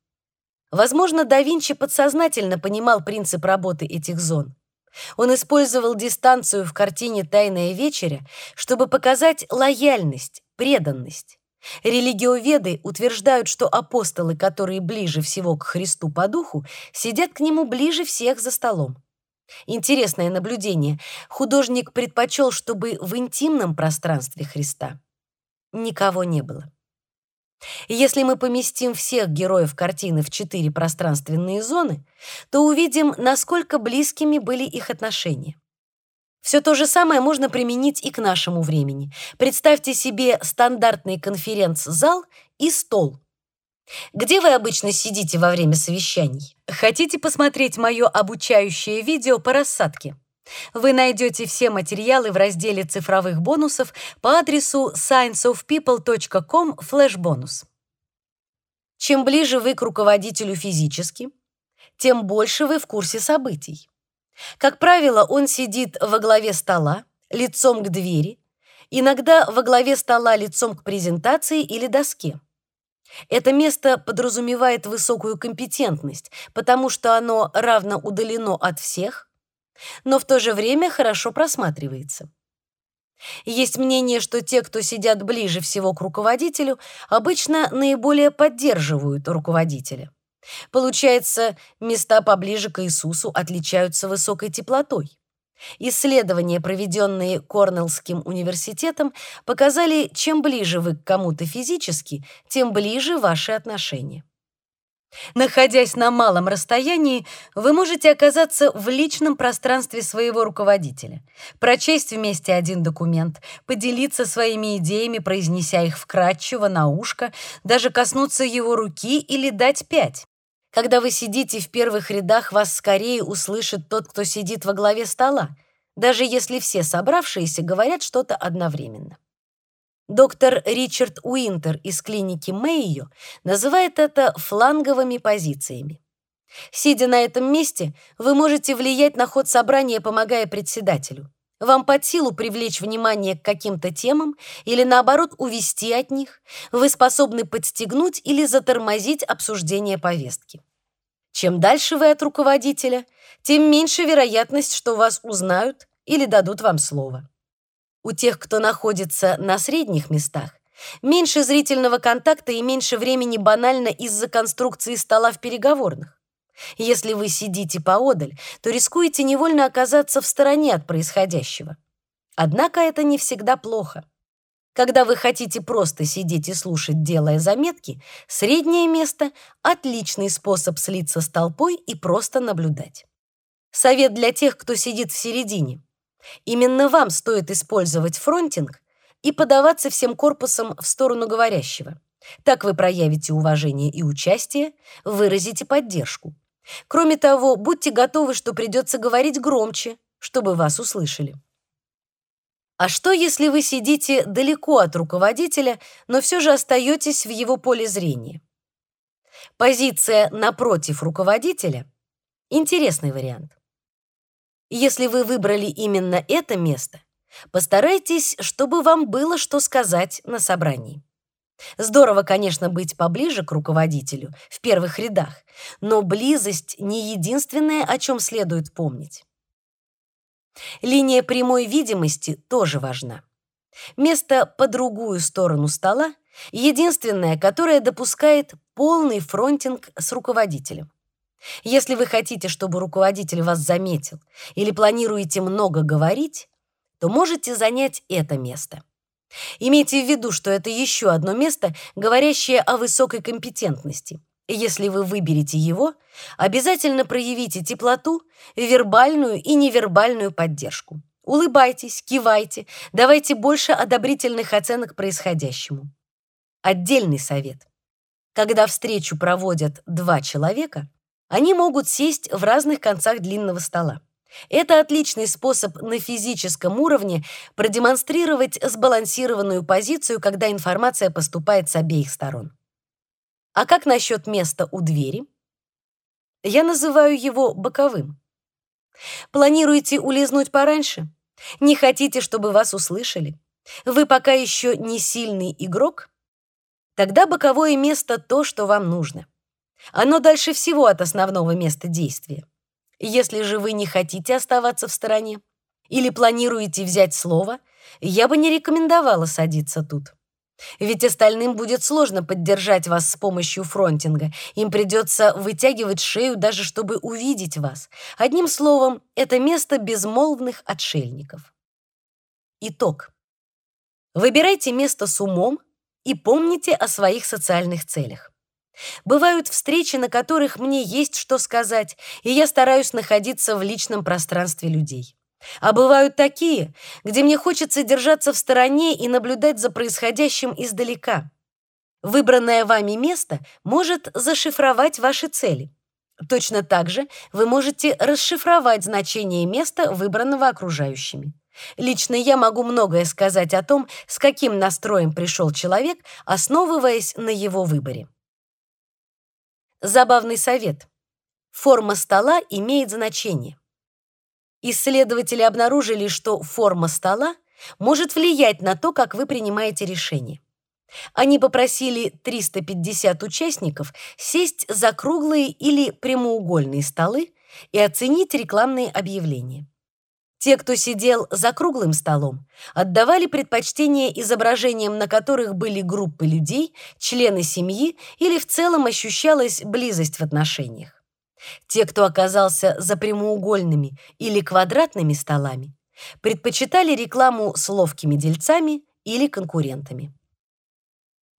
Возможно, да Винчи подсознательно понимал принцип работы этих зон. Он использовал дистанцию в картине «Тайная вечеря», чтобы показать лояльность, преданность. Религиоведы утверждают, что апостолы, которые ближе всего к Христу по духу, сидят к нему ближе всех за столом. Интересное наблюдение. Художник предпочел, чтобы в интимном пространстве Христа никого не было. Если мы поместим всех героев картины в четыре пространственные зоны, то увидим, насколько близкими были их отношения. Все то же самое можно применить и к нашему времени. Представьте себе стандартный конференц-зал и стол. Где вы обычно сидите во время совещаний? Хотите посмотреть мое обучающее видео по рассадке? Вы найдете все материалы в разделе цифровых bонусов по адресу scienceofpeople.com bonus. Чем ближе вы к руководителю физически, тем больше вы в курсе событий. Как правило, он сидит во главе стола, лицом к двери, иногда во главе стола лицом к презентации или доске. Это место подразумевает высокую компетентность, потому что оно равно удалено от всех, но в то же время хорошо просматривается. Есть мнение, что те, кто сидят ближе всего к руководителю, обычно наиболее поддерживают руководителя. Получается, места поближе к Иисусу отличаются высокой теплотой. Исследования, проведенные Корнеллским университетом, показали, чем ближе вы к кому-то физически, тем ближе ваши отношения. Находясь на малом расстоянии, вы можете оказаться в личном пространстве своего руководителя, прочесть вместе один документ, поделиться своими идеями, произнеся их вкратчиво на ушко, даже коснуться его руки или дать пять. Когда вы сидите в первых рядах, вас скорее услышит тот, кто сидит во главе стола, даже если все собравшиеся говорят что-то одновременно. Доктор Ричард Уинтер из клиники Мэйо называет это фланговыми позициями. Сидя на этом месте, вы можете влиять на ход собрания, помогая председателю. Вам под силу привлечь внимание к каким-то темам или, наоборот, увести от них. Вы способны подстегнуть или затормозить обсуждение повестки. Чем дальше вы от руководителя, тем меньше вероятность, что вас узнают или дадут вам слово. У тех, кто находится на средних местах, меньше зрительного контакта и меньше времени банально из-за конструкции стола в переговорных. Если вы сидите поодаль, то рискуете невольно оказаться в стороне от происходящего. Однако это не всегда плохо. Когда вы хотите просто сидеть и слушать, делая заметки, среднее место — отличный способ слиться с толпой и просто наблюдать. Совет для тех, кто сидит в середине. Именно вам стоит использовать фронтинг и подаваться всем корпусом в сторону говорящего. Так вы проявите уважение и участие, выразите поддержку. Кроме того, будьте готовы, что придется говорить громче, чтобы вас услышали. А что, если вы сидите далеко от руководителя, но все же остаетесь в его поле зрения? Позиция напротив руководителя – интересный вариант. Если вы выбрали именно это место, постарайтесь, чтобы вам было что сказать на собрании. Здорово, конечно, быть поближе к руководителю, в первых рядах, но близость не единственное, о чем следует помнить. Линия прямой видимости тоже важна. Место по другую сторону стола — единственное, которое допускает полный фронтинг с руководителем. Если вы хотите, чтобы руководитель вас заметил или планируете много говорить, то можете занять это место. Имейте в виду, что это еще одно место, говорящее о высокой компетентности. Если вы выберете его, обязательно проявите теплоту, вербальную и невербальную поддержку. Улыбайтесь, кивайте, давайте больше одобрительных оценок происходящему. Отдельный совет. Когда встречу проводят два человека, они могут сесть в разных концах длинного стола. Это отличный способ на физическом уровне продемонстрировать сбалансированную позицию, когда информация поступает с обеих сторон. А как насчет места у двери? Я называю его боковым. Планируете улизнуть пораньше? Не хотите, чтобы вас услышали? Вы пока еще не сильный игрок? Тогда боковое место то, что вам нужно. Оно дальше всего от основного места действия. Если же вы не хотите оставаться в стороне или планируете взять слово, я бы не рекомендовала садиться тут. Ведь остальным будет сложно поддержать вас с помощью фронтинга. Им придется вытягивать шею даже чтобы увидеть вас. Одним словом, это место безмолвных отшельников. Итог. Выбирайте место с умом и помните о своих социальных целях. Бывают встречи, на которых мне есть что сказать, и я стараюсь находиться в личном пространстве людей. А бывают такие, где мне хочется держаться в стороне и наблюдать за происходящим издалека. Выбранное вами место может зашифровать ваши цели. Точно так же вы можете расшифровать значение места, выбранного окружающими. Лично я могу многое сказать о том, с каким настроем пришел человек, основываясь на его выборе. Забавный совет. Форма стола имеет значение. Исследователи обнаружили, что форма стола может влиять на то, как вы принимаете решения. Они попросили 350 участников сесть за круглые или прямоугольные столы и оценить рекламные объявления. Те, кто сидел за круглым столом, отдавали предпочтение изображениям, на которых были группы людей, члены семьи или в целом ощущалась близость в отношениях. Те, кто оказался за прямоугольными или квадратными столами, предпочитали рекламу с ловкими дельцами или конкурентами.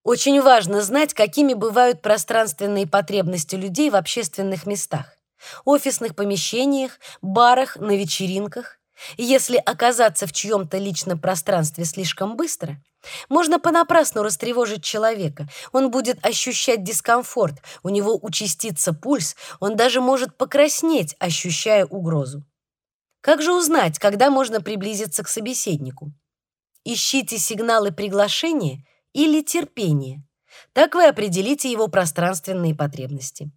Очень важно знать, какими бывают пространственные потребности людей в общественных местах, офисных помещениях, барах, на вечеринках. Если оказаться в чьем-то личном пространстве слишком быстро, можно понапрасну растревожить человека. Он будет ощущать дискомфорт, у него участится пульс, он даже может покраснеть, ощущая угрозу. Как же узнать, когда можно приблизиться к собеседнику? Ищите сигналы приглашения или терпения. Так вы определите его пространственные потребности.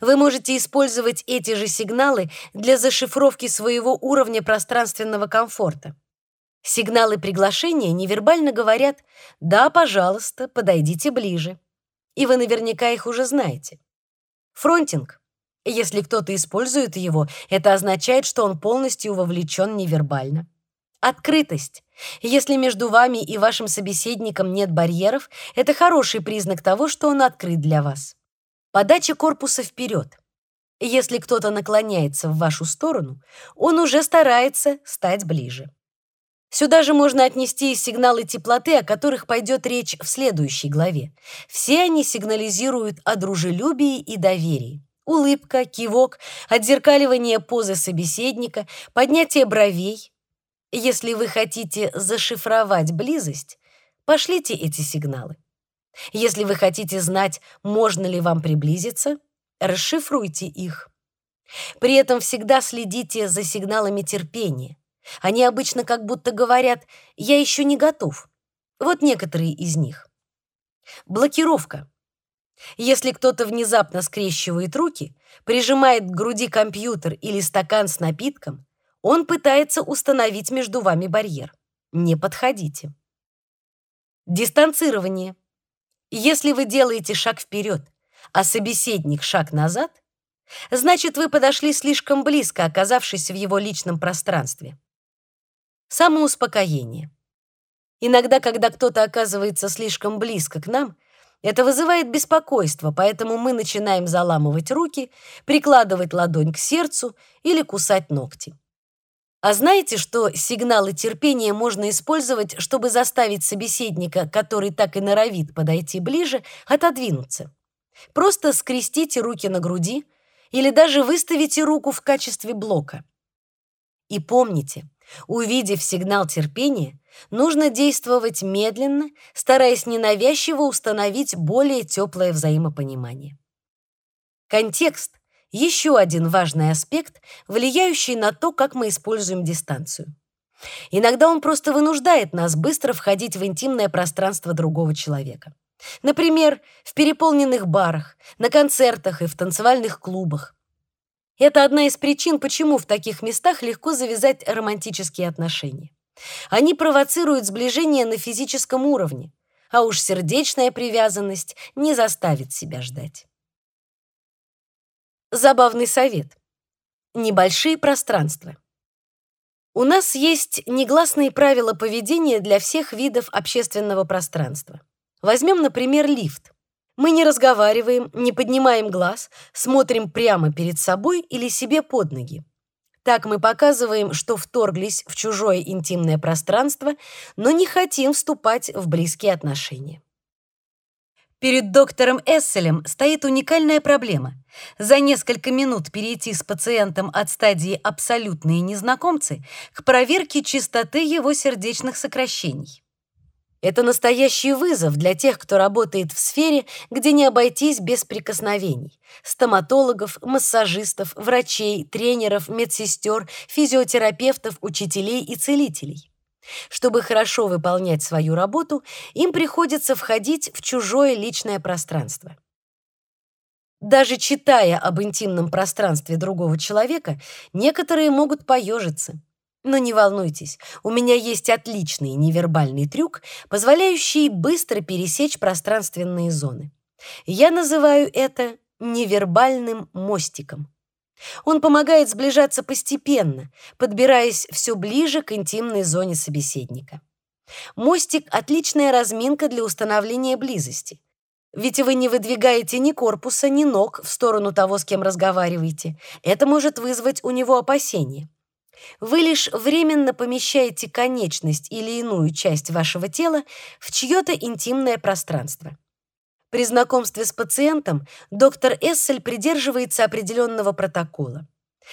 Вы можете использовать эти же сигналы для зашифровки своего уровня пространственного комфорта. Сигналы приглашения невербально говорят «да, пожалуйста, подойдите ближе». И вы наверняка их уже знаете. Фронтинг. Если кто-то использует его, это означает, что он полностью вовлечен невербально. Открытость. Если между вами и вашим собеседником нет барьеров, это хороший признак того, что он открыт для вас. Подача корпуса вперед. Если кто-то наклоняется в вашу сторону, он уже старается стать ближе. Сюда же можно отнести и сигналы теплоты, о которых пойдет речь в следующей главе. Все они сигнализируют о дружелюбии и доверии. Улыбка, кивок, отзеркаливание позы собеседника, поднятие бровей. Если вы хотите зашифровать близость, пошлите эти сигналы. Если вы хотите знать, можно ли вам приблизиться, расшифруйте их. При этом всегда следите за сигналами терпения. Они обычно как будто говорят «я еще не готов». Вот некоторые из них. Блокировка. Если кто-то внезапно скрещивает руки, прижимает к груди компьютер или стакан с напитком, он пытается установить между вами барьер. Не подходите. Дистанцирование. Если вы делаете шаг вперед, а собеседник шаг назад, значит, вы подошли слишком близко, оказавшись в его личном пространстве. Самоуспокоение. Иногда, когда кто-то оказывается слишком близко к нам, это вызывает беспокойство, поэтому мы начинаем заламывать руки, прикладывать ладонь к сердцу или кусать ногти. А знаете, что сигналы терпения можно использовать, чтобы заставить собеседника, который так и норовит подойти ближе, отодвинуться? Просто скрестите руки на груди или даже выставите руку в качестве блока. И помните, увидев сигнал терпения, нужно действовать медленно, стараясь ненавязчиво установить более теплое взаимопонимание. Контекст — еще один важный аспект, влияющий на то, как мы используем дистанцию. Иногда он просто вынуждает нас быстро входить в интимное пространство другого человека. Например, в переполненных барах, на концертах и в танцевальных клубах. Это одна из причин, почему в таких местах легко завязать романтические отношения. Они провоцируют сближение на физическом уровне, а уж сердечная привязанность не заставит себя ждать. Забавный совет. Небольшие пространства. У нас есть негласные правила поведения для всех видов общественного пространства. Возьмем, например, лифт. Мы не разговариваем, не поднимаем глаз, смотрим прямо перед собой или себе под ноги. Так мы показываем, что вторглись в чужое интимное пространство, но не хотим вступать в близкие отношения. Перед доктором Эсселем стоит уникальная проблема. За несколько минут перейти с пациентом от стадии абсолютные незнакомцы к проверке чистоты его сердечных сокращений. Это настоящий вызов для тех, кто работает в сфере, где не обойтись без прикосновений. Стоматологов, массажистов, врачей, тренеров, медсестер, физиотерапевтов, учителей и целителей. Чтобы хорошо выполнять свою работу, им приходится входить в чужое личное пространство. Даже читая об интимном пространстве другого человека, некоторые могут поежиться. Но не волнуйтесь, у меня есть отличный невербальный трюк, позволяющий быстро пересечь пространственные зоны. Я называю это невербальным мостиком. Он помогает сближаться постепенно, подбираясь все ближе к интимной зоне собеседника. Мостик — отличная разминка для установления близости. Ведь вы не выдвигаете ни корпуса, ни ног в сторону того, с кем разговариваете. Это может вызвать у него опасения. Вы лишь временно помещаете конечность или иную часть вашего тела в чье-то интимное пространство. При знакомстве с пациентом доктор Эссель придерживается определенного протокола.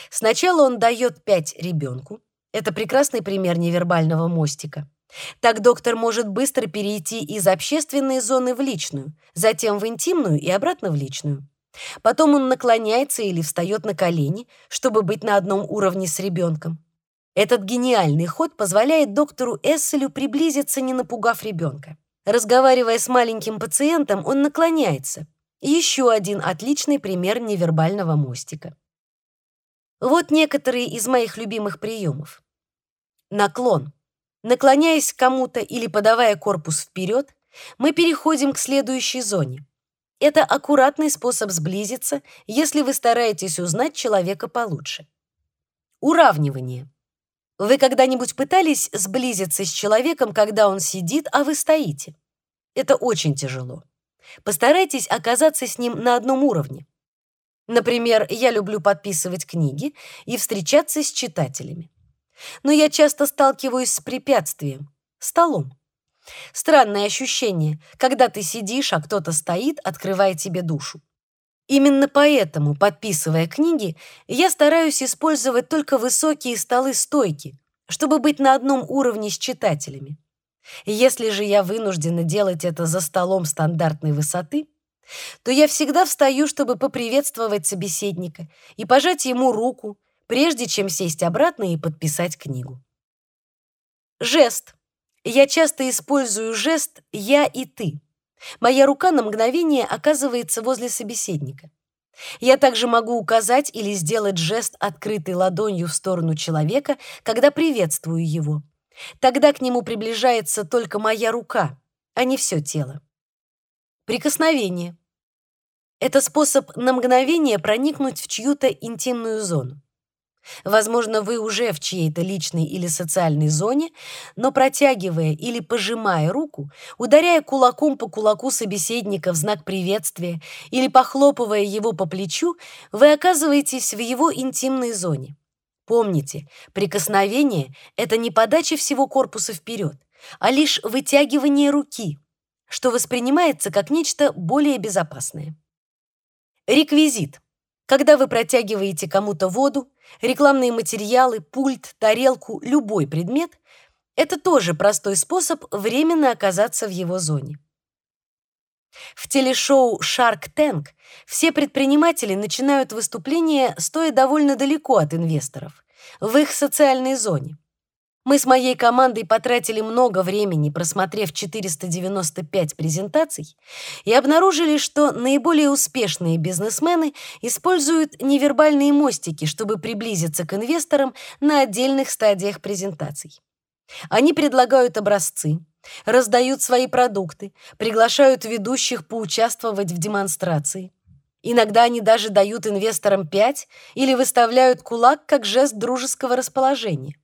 Сначала он дает пять ребенку. Это прекрасный пример невербального мостика. Так доктор может быстро перейти из общественной зоны в личную, затем в интимную и обратно в личную. Потом он наклоняется или встает на колени, чтобы быть на одном уровне с ребенком. Этот гениальный ход позволяет доктору Эсселю приблизиться, не напугав ребенка. Разговаривая с маленьким пациентом, он наклоняется. Еще один отличный пример невербального мостика. Вот некоторые из моих любимых приемов. Наклон. Наклоняясь к кому-то или подавая корпус вперед, мы переходим к следующей зоне. Это аккуратный способ сблизиться, если вы стараетесь узнать человека получше. Уравнивание. Вы когда-нибудь пытались сблизиться с человеком, когда он сидит, а вы стоите? Это очень тяжело. Постарайтесь оказаться с ним на одном уровне. Например, я люблю подписывать книги и встречаться с читателями. Но я часто сталкиваюсь с препятствием — столом. Странное ощущение, когда ты сидишь, а кто-то стоит, открывая тебе душу. Именно поэтому, подписывая книги, я стараюсь использовать только высокие столы-стойки, чтобы быть на одном уровне с читателями. Если же я вынуждена делать это за столом стандартной высоты, то я всегда встаю, чтобы поприветствовать собеседника и пожать ему руку, прежде чем сесть обратно и подписать книгу. Жест. Я часто использую жест «я» и «ты». Моя рука на мгновение оказывается возле собеседника. Я также могу указать или сделать жест открытой ладонью в сторону человека, когда приветствую его. Тогда к нему приближается только моя рука, а не все тело. Прикосновение. Это способ на мгновение проникнуть в чью-то интимную зону. Возможно, вы уже в чьей-то личной или социальной зоне, но протягивая или пожимая руку, ударяя кулаком по кулаку собеседника в знак приветствия или похлопывая его по плечу, вы оказываетесь в его интимной зоне. Помните, прикосновение — это не подача всего корпуса вперед, а лишь вытягивание руки, что воспринимается как нечто более безопасное. Реквизит. Когда вы протягиваете кому-то воду, рекламные материалы, пульт, тарелку, любой предмет, это тоже простой способ временно оказаться в его зоне. В телешоу Shark Tank все предприниматели начинают выступление, стоя довольно далеко от инвесторов, в их социальной зоне. Мы с моей командой потратили много времени, просмотрев 495 презентаций, и обнаружили, что наиболее успешные бизнесмены используют невербальные мостики, чтобы приблизиться к инвесторам на отдельных стадиях презентаций. Они предлагают образцы, раздают свои продукты, приглашают ведущих поучаствовать в демонстрации. Иногда они даже дают инвесторам пять или выставляют кулак как жест дружеского расположения.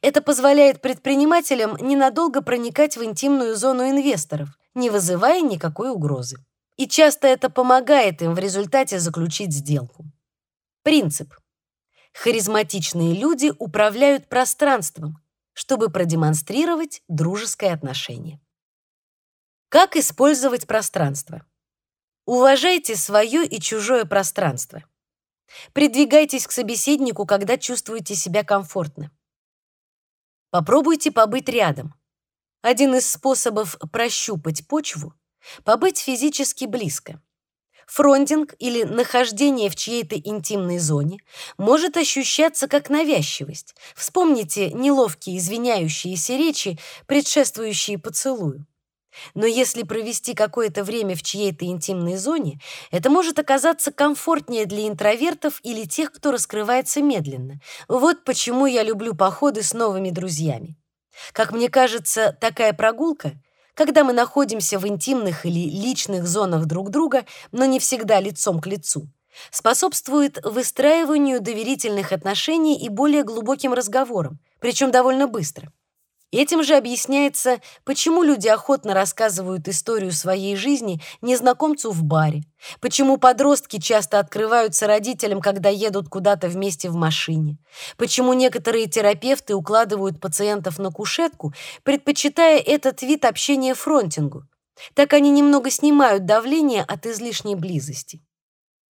Это позволяет предпринимателям ненадолго проникать в интимную зону инвесторов, не вызывая никакой угрозы. И часто это помогает им в результате заключить сделку. Принцип. Харизматичные люди управляют пространством, чтобы продемонстрировать дружеское отношение. Как использовать пространство? Уважайте свое и чужое пространство. Придвигайтесь к собеседнику, когда чувствуете себя комфортно. Попробуйте побыть рядом. Один из способов прощупать почву — побыть физически близко. Фронтинг или нахождение в чьей-то интимной зоне может ощущаться как навязчивость. Вспомните неловкие извиняющиеся речи, предшествующие поцелую. Но если провести какое-то время в чьей-то интимной зоне, это может оказаться комфортнее для интровертов или тех, кто раскрывается медленно. Вот почему я люблю походы с новыми друзьями. Как мне кажется, такая прогулка, когда мы находимся в интимных или личных зонах друг друга, но не всегда лицом к лицу, способствует выстраиванию доверительных отношений и более глубоким разговорам, причем довольно быстро. Этим же объясняется, почему люди охотно рассказывают историю своей жизни незнакомцу в баре, почему подростки часто открываются родителям, когда едут куда-то вместе в машине, почему некоторые терапевты укладывают пациентов на кушетку, предпочитая этот вид общения фронтингу. Так они немного снимают давление от излишней близости.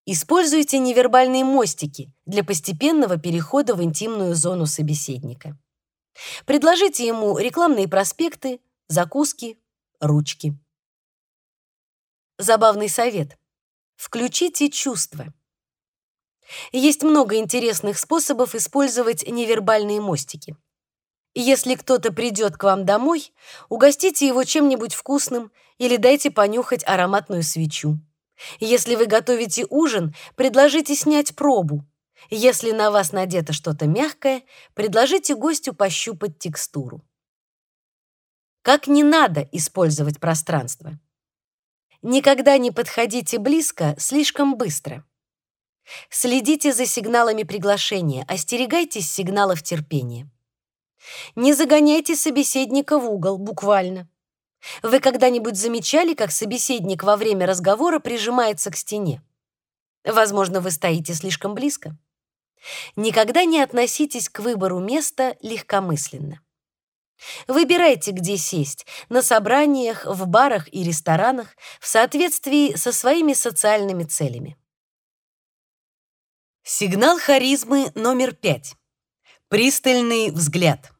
Используйте невербальные мостики для постепенного перехода в интимную зону собеседника. Предложите ему рекламные проспекты, закуски, ручки. Забавный совет. Включите чувства. Есть много интересных способов использовать невербальные мостики. Если кто-то придет к вам домой, угостите его чем-нибудь вкусным или дайте понюхать ароматную свечу. Если вы готовите ужин, предложите снять пробу, если на вас надето что-то мягкое, предложите гостю пощупать текстуру. Как не надо использовать пространство? Никогда не подходите близко слишком быстро. Следите за сигналами приглашения, остерегайтесь сигналов терпения. Не загоняйте собеседника в угол, буквально. Вы когда-нибудь замечали, как собеседник во время разговора прижимается к стене? Возможно, вы стоите слишком близко. Никогда не относитесь к выбору места легкомысленно. Выбирайте, где сесть, на собраниях, в барах и ресторанах, в соответствии со своими социальными целями. Сигнал харизмы номер пять. Пристальный взгляд.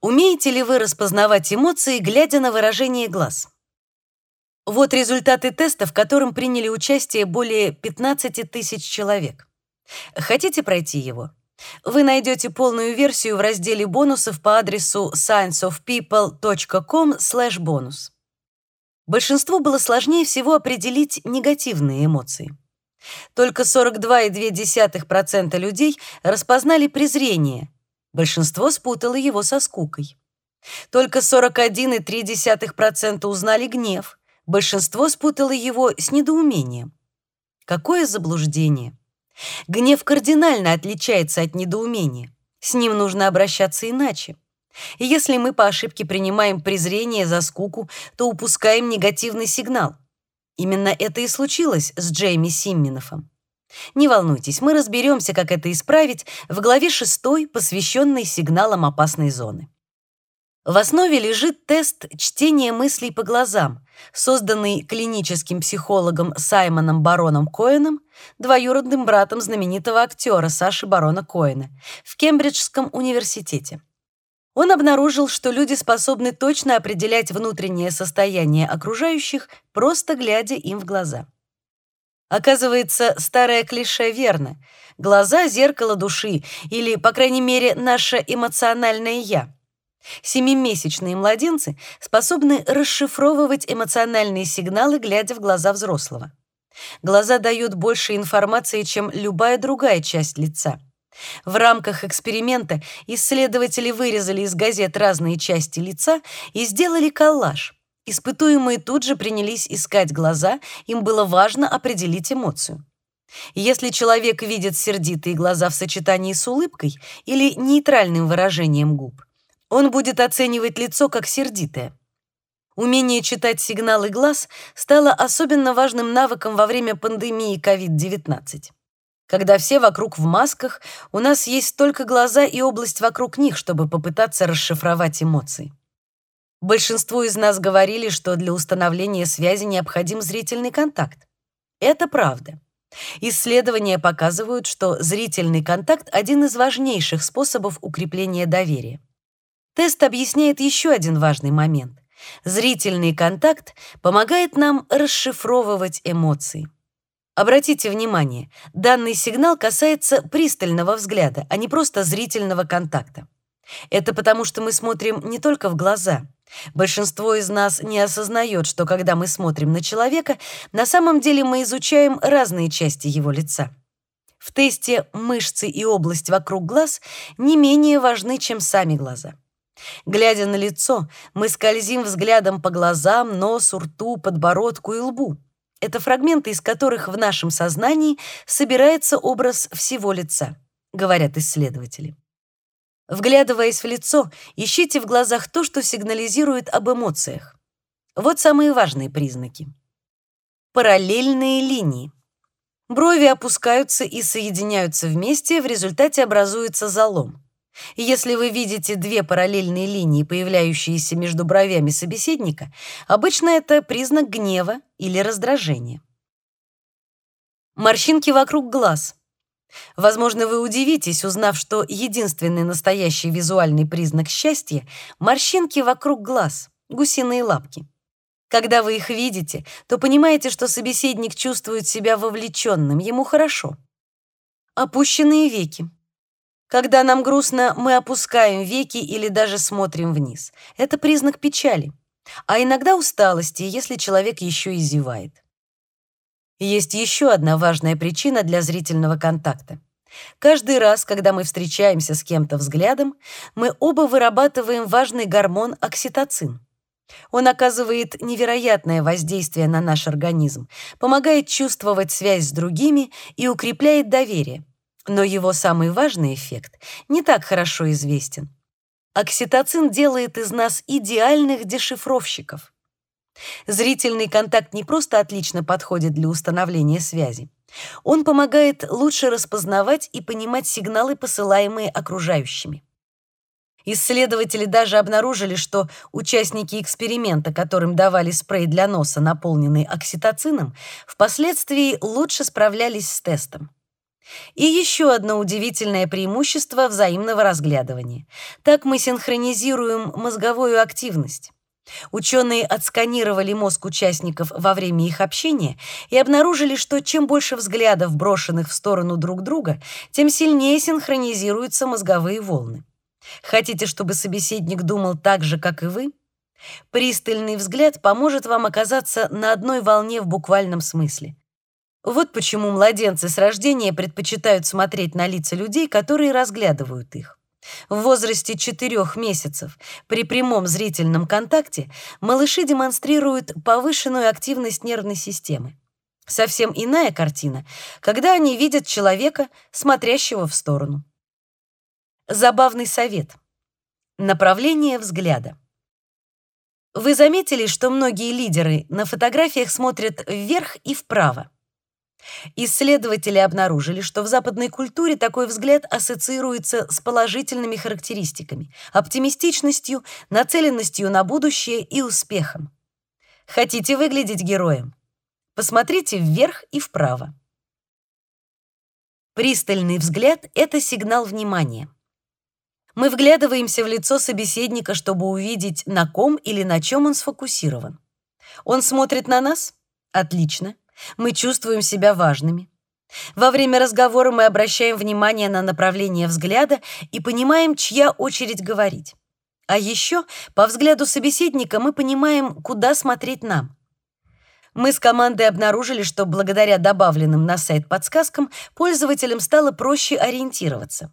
Умеете ли вы распознавать эмоции, глядя на выражение глаз? Вот результаты теста, в котором приняли участие более 15 тысяч человек. Хотите пройти его? Вы найдете полную версию в разделе бонусов по адресу scienceofpeople.com/bonus. Большинству было сложнее всего определить негативные эмоции. Только 42,2% людей распознали презрение. Большинство спутало его со скукой. Только 41,3% узнали гнев. Большинство спутало его с недоумением. Какое заблуждение! Гнев кардинально отличается от недоумения. С ним нужно обращаться иначе. И если мы по ошибке принимаем презрение за скуку, то упускаем негативный сигнал. Именно это и случилось с Джейми Симминофом. Не волнуйтесь, мы разберемся, как это исправить в главе 6, посвященной сигналам опасной зоны. В основе лежит тест чтения мыслей по глазам, созданный клиническим психологом Саймоном Бароном Коэном, двоюродным братом знаменитого актера Саши Барона Коэна, в Кембриджском университете. Он обнаружил, что люди способны точно определять внутреннее состояние окружающих, просто глядя им в глаза. Оказывается, старое клише верно. Глаза — зеркало души, или, по крайней мере, наше эмоциональное «я». Семимесячные младенцы способны расшифровывать эмоциональные сигналы, глядя в глаза взрослого. Глаза дают больше информации, чем любая другая часть лица. В рамках эксперимента исследователи вырезали из газет разные части лица и сделали коллаж. Испытуемые тут же принялись искать глаза, им было важно определить эмоцию. Если человек видит сердитые глаза в сочетании с улыбкой или нейтральным выражением губ, он будет оценивать лицо как сердитое. Умение читать сигналы глаз стало особенно важным навыком во время пандемии COVID-19. Когда все вокруг в масках, у нас есть только глаза и область вокруг них, чтобы попытаться расшифровать эмоции. Большинство из нас говорили, что для установления связи необходим зрительный контакт. Это правда. Исследования показывают, что зрительный контакт один из важнейших способов укрепления доверия. Тест объясняет еще один важный момент. Зрительный контакт помогает нам расшифровывать эмоции. Обратите внимание, данный сигнал касается пристального взгляда, а не просто зрительного контакта. Это потому, что мы смотрим не только в глаза. Большинство из нас не осознает, что когда мы смотрим на человека, на самом деле мы изучаем разные части его лица. В тесте мышцы и область вокруг глаз не менее важны, чем сами глаза. Глядя на лицо, мы скользим взглядом по глазам, носу, рту, подбородку и лбу. Это фрагменты, из которых в нашем сознании собирается образ всего лица, говорят исследователи. Вглядываясь в лицо, ищите в глазах то, что сигнализирует об эмоциях. Вот самые важные признаки. Параллельные линии. Брови опускаются и соединяются вместе, в результате образуется залом. Если вы видите две параллельные линии, появляющиеся между бровями собеседника, обычно это признак гнева или раздражения. Морщинки вокруг глаз. Возможно, вы удивитесь, узнав, что единственный настоящий визуальный признак счастья — морщинки вокруг глаз, гусиные лапки. Когда вы их видите, то понимаете, что собеседник чувствует себя вовлеченным, ему хорошо. Опущенные веки. Когда нам грустно, мы опускаем веки или даже смотрим вниз. Это признак печали. А иногда усталости, если человек еще и зевает. Есть еще одна важная причина для зрительного контакта. Каждый раз, когда мы встречаемся с кем-то взглядом, мы оба вырабатываем важный гормон окситоцин. Он оказывает невероятное воздействие на наш организм, помогает чувствовать связь с другими и укрепляет доверие. Но его самый важный эффект не так хорошо известен. Окситоцин делает из нас идеальных дешифровщиков. Зрительный контакт не просто отлично подходит для установления связи. Он помогает лучше распознавать и понимать сигналы, посылаемые окружающими. Исследователи даже обнаружили, что участники эксперимента, которым давали спрей для носа, наполненный окситоцином, впоследствии лучше справлялись с тестом. И еще одно удивительное преимущество взаимного разглядывания. Так мы синхронизируем мозговую активность. Ученые отсканировали мозг участников во время их общения и обнаружили, что чем больше взглядов, брошенных в сторону друг друга, тем сильнее синхронизируются мозговые волны. Хотите, чтобы собеседник думал так же, как и вы? Пристальный взгляд поможет вам оказаться на одной волне в буквальном смысле. Вот почему младенцы с рождения предпочитают смотреть на лица людей, которые разглядывают их. В возрасте 4 месяцев при прямом зрительном контакте малыши демонстрируют повышенную активность нервной системы. Совсем иная картина, когда они видят человека, смотрящего в сторону. Забавный совет. Направление взгляда. Вы заметили, что многие лидеры на фотографиях смотрят вверх и вправо? Исследователи обнаружили, что в западной культуре такой взгляд ассоциируется с положительными характеристиками, оптимистичностью, нацеленностью на будущее и успехом. Хотите выглядеть героем? Посмотрите вверх и вправо. Пристальный взгляд — это сигнал внимания. Мы вглядываемся в лицо собеседника, чтобы увидеть, на ком или на чем он сфокусирован. Он смотрит на нас? Отлично. Мы чувствуем себя важными. Во время разговора мы обращаем внимание на направление взгляда и понимаем, чья очередь говорить. А еще по взгляду собеседника мы понимаем, куда смотреть нам. Мы с командой обнаружили, что благодаря добавленным на сайт подсказкам пользователям стало проще ориентироваться.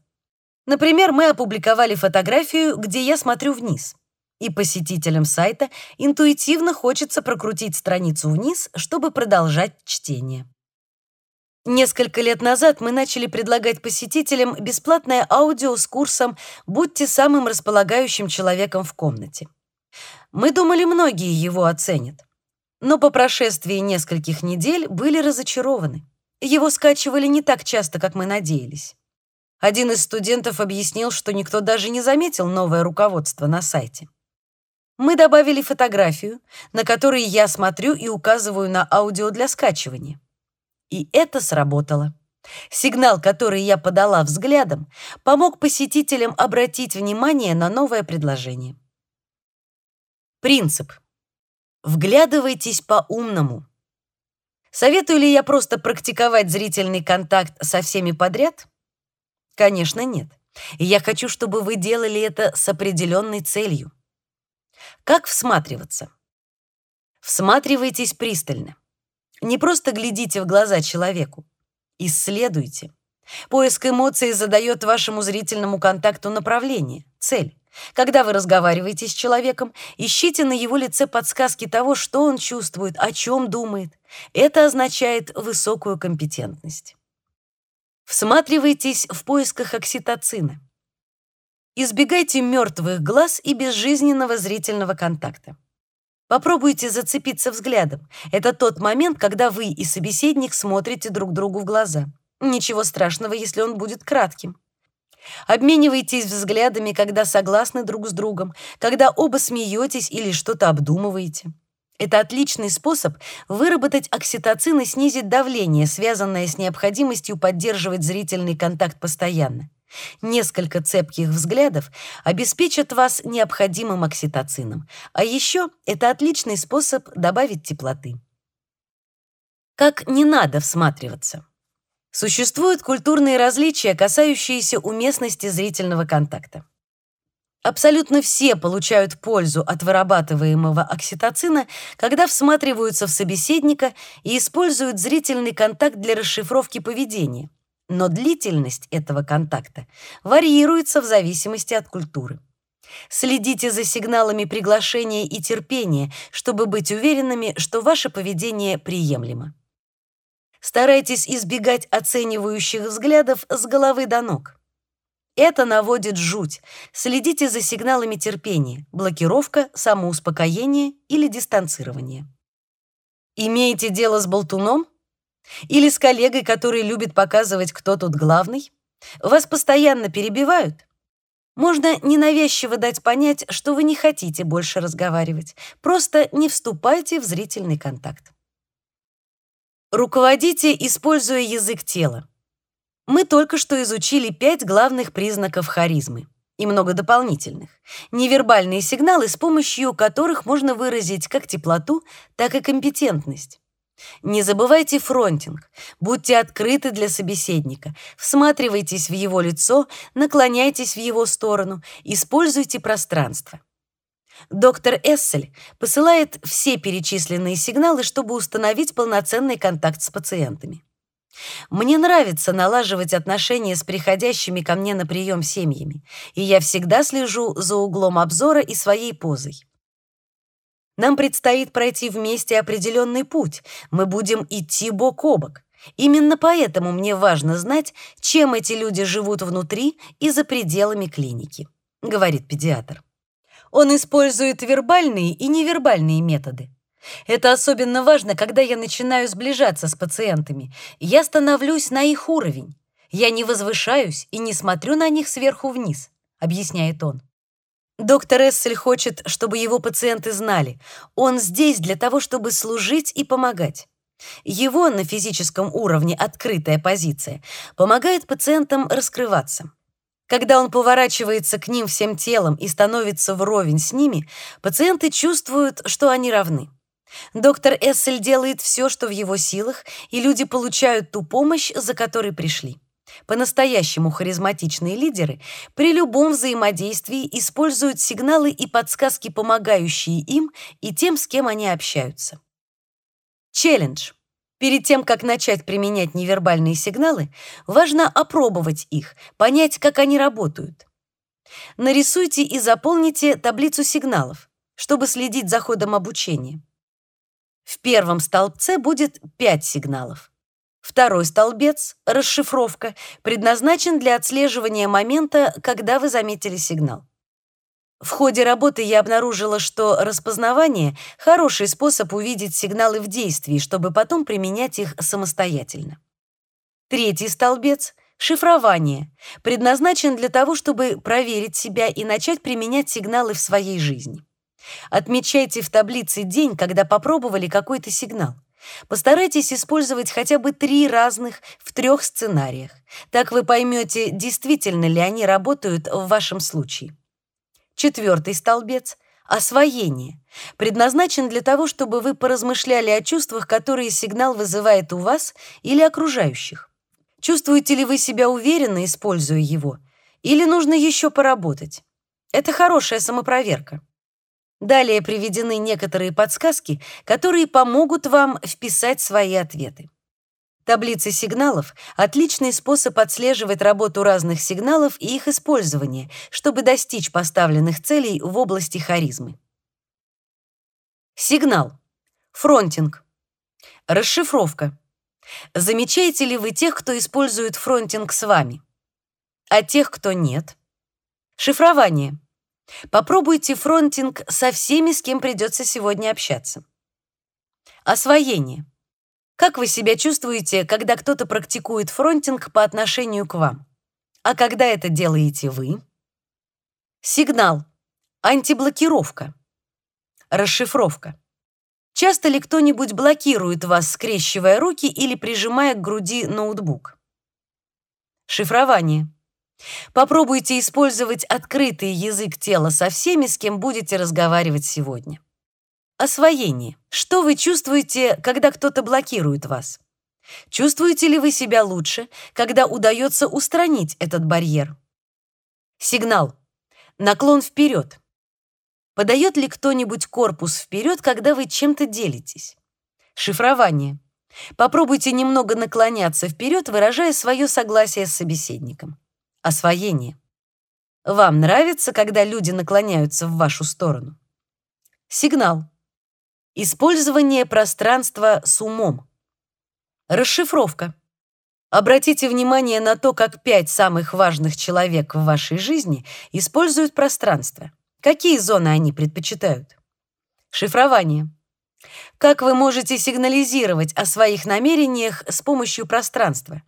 Например, мы опубликовали фотографию, где я смотрю вниз и посетителям сайта интуитивно хочется прокрутить страницу вниз, чтобы продолжать чтение. Несколько лет назад мы начали предлагать посетителям бесплатное аудио с курсом «Будьте самым располагающим человеком в комнате». Мы думали, многие его оценят. Но по прошествии нескольких недель были разочарованы. Его скачивали не так часто, как мы надеялись. Один из студентов объяснил, что никто даже не заметил новое руководство на сайте. Мы добавили фотографию, на которой я смотрю и указываю на аудио для скачивания. И это сработало. Сигнал, который я подала взглядом, помог посетителям обратить внимание на новое предложение. Принцип. Вглядывайтесь по-умному. Советую ли я просто практиковать зрительный контакт со всеми подряд? Конечно, нет. Я хочу, чтобы вы делали это с определенной целью. Как всматриваться? Всматривайтесь пристально. Не просто глядите в глаза человеку. Исследуйте. Поиск эмоций задает вашему зрительному контакту направление, цель. Когда вы разговариваете с человеком, ищите на его лице подсказки того, что он чувствует, о чем думает. Это означает высокую компетентность. Всматривайтесь в поисках окситоцина. Избегайте мертвых глаз и безжизненного зрительного контакта. Попробуйте зацепиться взглядом. Это тот момент, когда вы и собеседник смотрите друг другу в глаза. Ничего страшного, если он будет кратким. Обменивайтесь взглядами, когда согласны друг с другом, когда оба смеетесь или что-то обдумываете. Это отличный способ выработать окситоцин и снизить давление, связанное с необходимостью поддерживать зрительный контакт постоянно. Несколько цепких взглядов обеспечат вас необходимым окситоцином, а еще это отличный способ добавить теплоты. Как не надо всматриваться. Существуют культурные различия, касающиеся уместности зрительного контакта. Абсолютно все получают пользу от вырабатываемого окситоцина, когда всматриваются в собеседника и используют зрительный контакт для расшифровки поведения но длительность этого контакта варьируется в зависимости от культуры. Следите за сигналами приглашения и терпения, чтобы быть уверенными, что ваше поведение приемлемо. Старайтесь избегать оценивающих взглядов с головы до ног. Это наводит жуть. Следите за сигналами терпения, блокировка, самоуспокоение или дистанцирование. Имеете дело с болтуном? Или с коллегой, который любит показывать, кто тут главный? Вас постоянно перебивают? Можно ненавязчиво дать понять, что вы не хотите больше разговаривать. Просто не вступайте в зрительный контакт. Руководите, используя язык тела. Мы только что изучили пять главных признаков харизмы и много дополнительных. Невербальные сигналы, с помощью которых можно выразить как теплоту, так и компетентность. Не забывайте фронтинг. Будьте открыты для собеседника. Всматривайтесь в его лицо, наклоняйтесь в его сторону, используйте пространство. Доктор Эссель посылает все перечисленные сигналы, чтобы установить полноценный контакт с пациентами. Мне нравится налаживать отношения с приходящими ко мне на прием семьями, и я всегда слежу за углом обзора и своей позой. Нам предстоит пройти вместе определенный путь. Мы будем идти бок о бок. Именно поэтому мне важно знать, чем эти люди живут внутри и за пределами клиники, говорит педиатр. Он использует вербальные и невербальные методы. Это особенно важно, когда я начинаю сближаться с пациентами. Я становлюсь на их уровень. Я не возвышаюсь и не смотрю на них сверху вниз, объясняет он. Доктор Эссель хочет, чтобы его пациенты знали, он здесь для того, чтобы служить и помогать. Его на физическом уровне открытая позиция помогает пациентам раскрываться. Когда он поворачивается к ним всем телом и становится вровень с ними, пациенты чувствуют, что они равны. Доктор Эссель делает все, что в его силах, и люди получают ту помощь, за которой пришли. По-настоящему харизматичные лидеры при любом взаимодействии используют сигналы и подсказки, помогающие им и тем, с кем они общаются. Челлендж. Перед тем, как начать применять невербальные сигналы, важно опробовать их, понять, как они работают. Нарисуйте и заполните таблицу сигналов, чтобы следить за ходом обучения. В первом столбце будет 5 сигналов. Второй столбец, расшифровка, предназначен для отслеживания момента, когда вы заметили сигнал. В ходе работы я обнаружила, что распознавание — хороший способ увидеть сигналы в действии, чтобы потом применять их самостоятельно. Третий столбец — шифрование, предназначен для того, чтобы проверить себя и начать применять сигналы в своей жизни. Отмечайте в таблице день, когда попробовали какой-то сигнал. Постарайтесь использовать хотя бы три разных в трех сценариях. Так вы поймете, действительно ли они работают в вашем случае. Четвертый столбец — освоение. Предназначен для того, чтобы вы поразмышляли о чувствах, которые сигнал вызывает у вас или окружающих. Чувствуете ли вы себя уверенно, используя его, или нужно еще поработать? Это хорошая самопроверка. Далее приведены некоторые подсказки, которые помогут вам вписать свои ответы. Таблицы сигналов — отличный способ отслеживать работу разных сигналов и их использование, чтобы достичь поставленных целей в области харизмы. Сигнал. Фронтинг. Расшифровка. Замечаете ли вы тех, кто использует фронтинг с вами? А тех, кто нет? Шифрование. Попробуйте фронтинг со всеми, с кем придется сегодня общаться. Освоение. Как вы себя чувствуете, когда кто-то практикует фронтинг по отношению к вам? А когда это делаете вы? Сигнал. Антиблокировка. Расшифровка. Часто ли кто-нибудь блокирует вас, скрещивая руки или прижимая к груди ноутбук? Шифрование. Попробуйте использовать открытый язык тела со всеми, с кем будете разговаривать сегодня. Освоение. Что вы чувствуете, когда кто-то блокирует вас? Чувствуете ли вы себя лучше, когда удается устранить этот барьер? Сигнал. Наклон вперед. Подает ли кто-нибудь корпус вперед, когда вы чем-то делитесь? Шифрование. Попробуйте немного наклоняться вперед, выражая свое согласие с собеседником освоение. Вам нравится, когда люди наклоняются в вашу сторону? Сигнал. Использование пространства с умом. Расшифровка. Обратите внимание на то, как пять самых важных человек в вашей жизни используют пространство. Какие зоны они предпочитают? Шифрование. Как вы можете сигнализировать о своих намерениях с помощью пространства?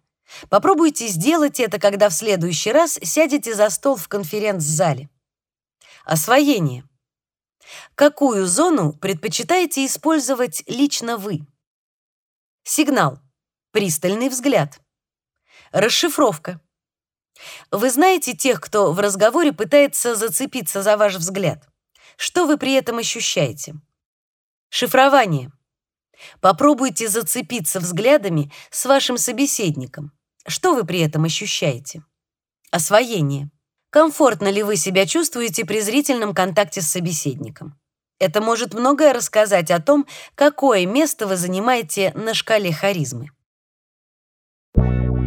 Попробуйте сделать это, когда в следующий раз сядете за стол в конференц-зале. Освоение. Какую зону предпочитаете использовать лично вы? Сигнал. Пристальный взгляд. Расшифровка. Вы знаете тех, кто в разговоре пытается зацепиться за ваш взгляд? Что вы при этом ощущаете? Шифрование. Попробуйте зацепиться взглядами с вашим собеседником. Что вы при этом ощущаете? Освоение. Комфортно ли вы себя чувствуете при зрительном контакте с собеседником? Это может многое рассказать о том, какое место вы занимаете на шкале харизмы. Thank you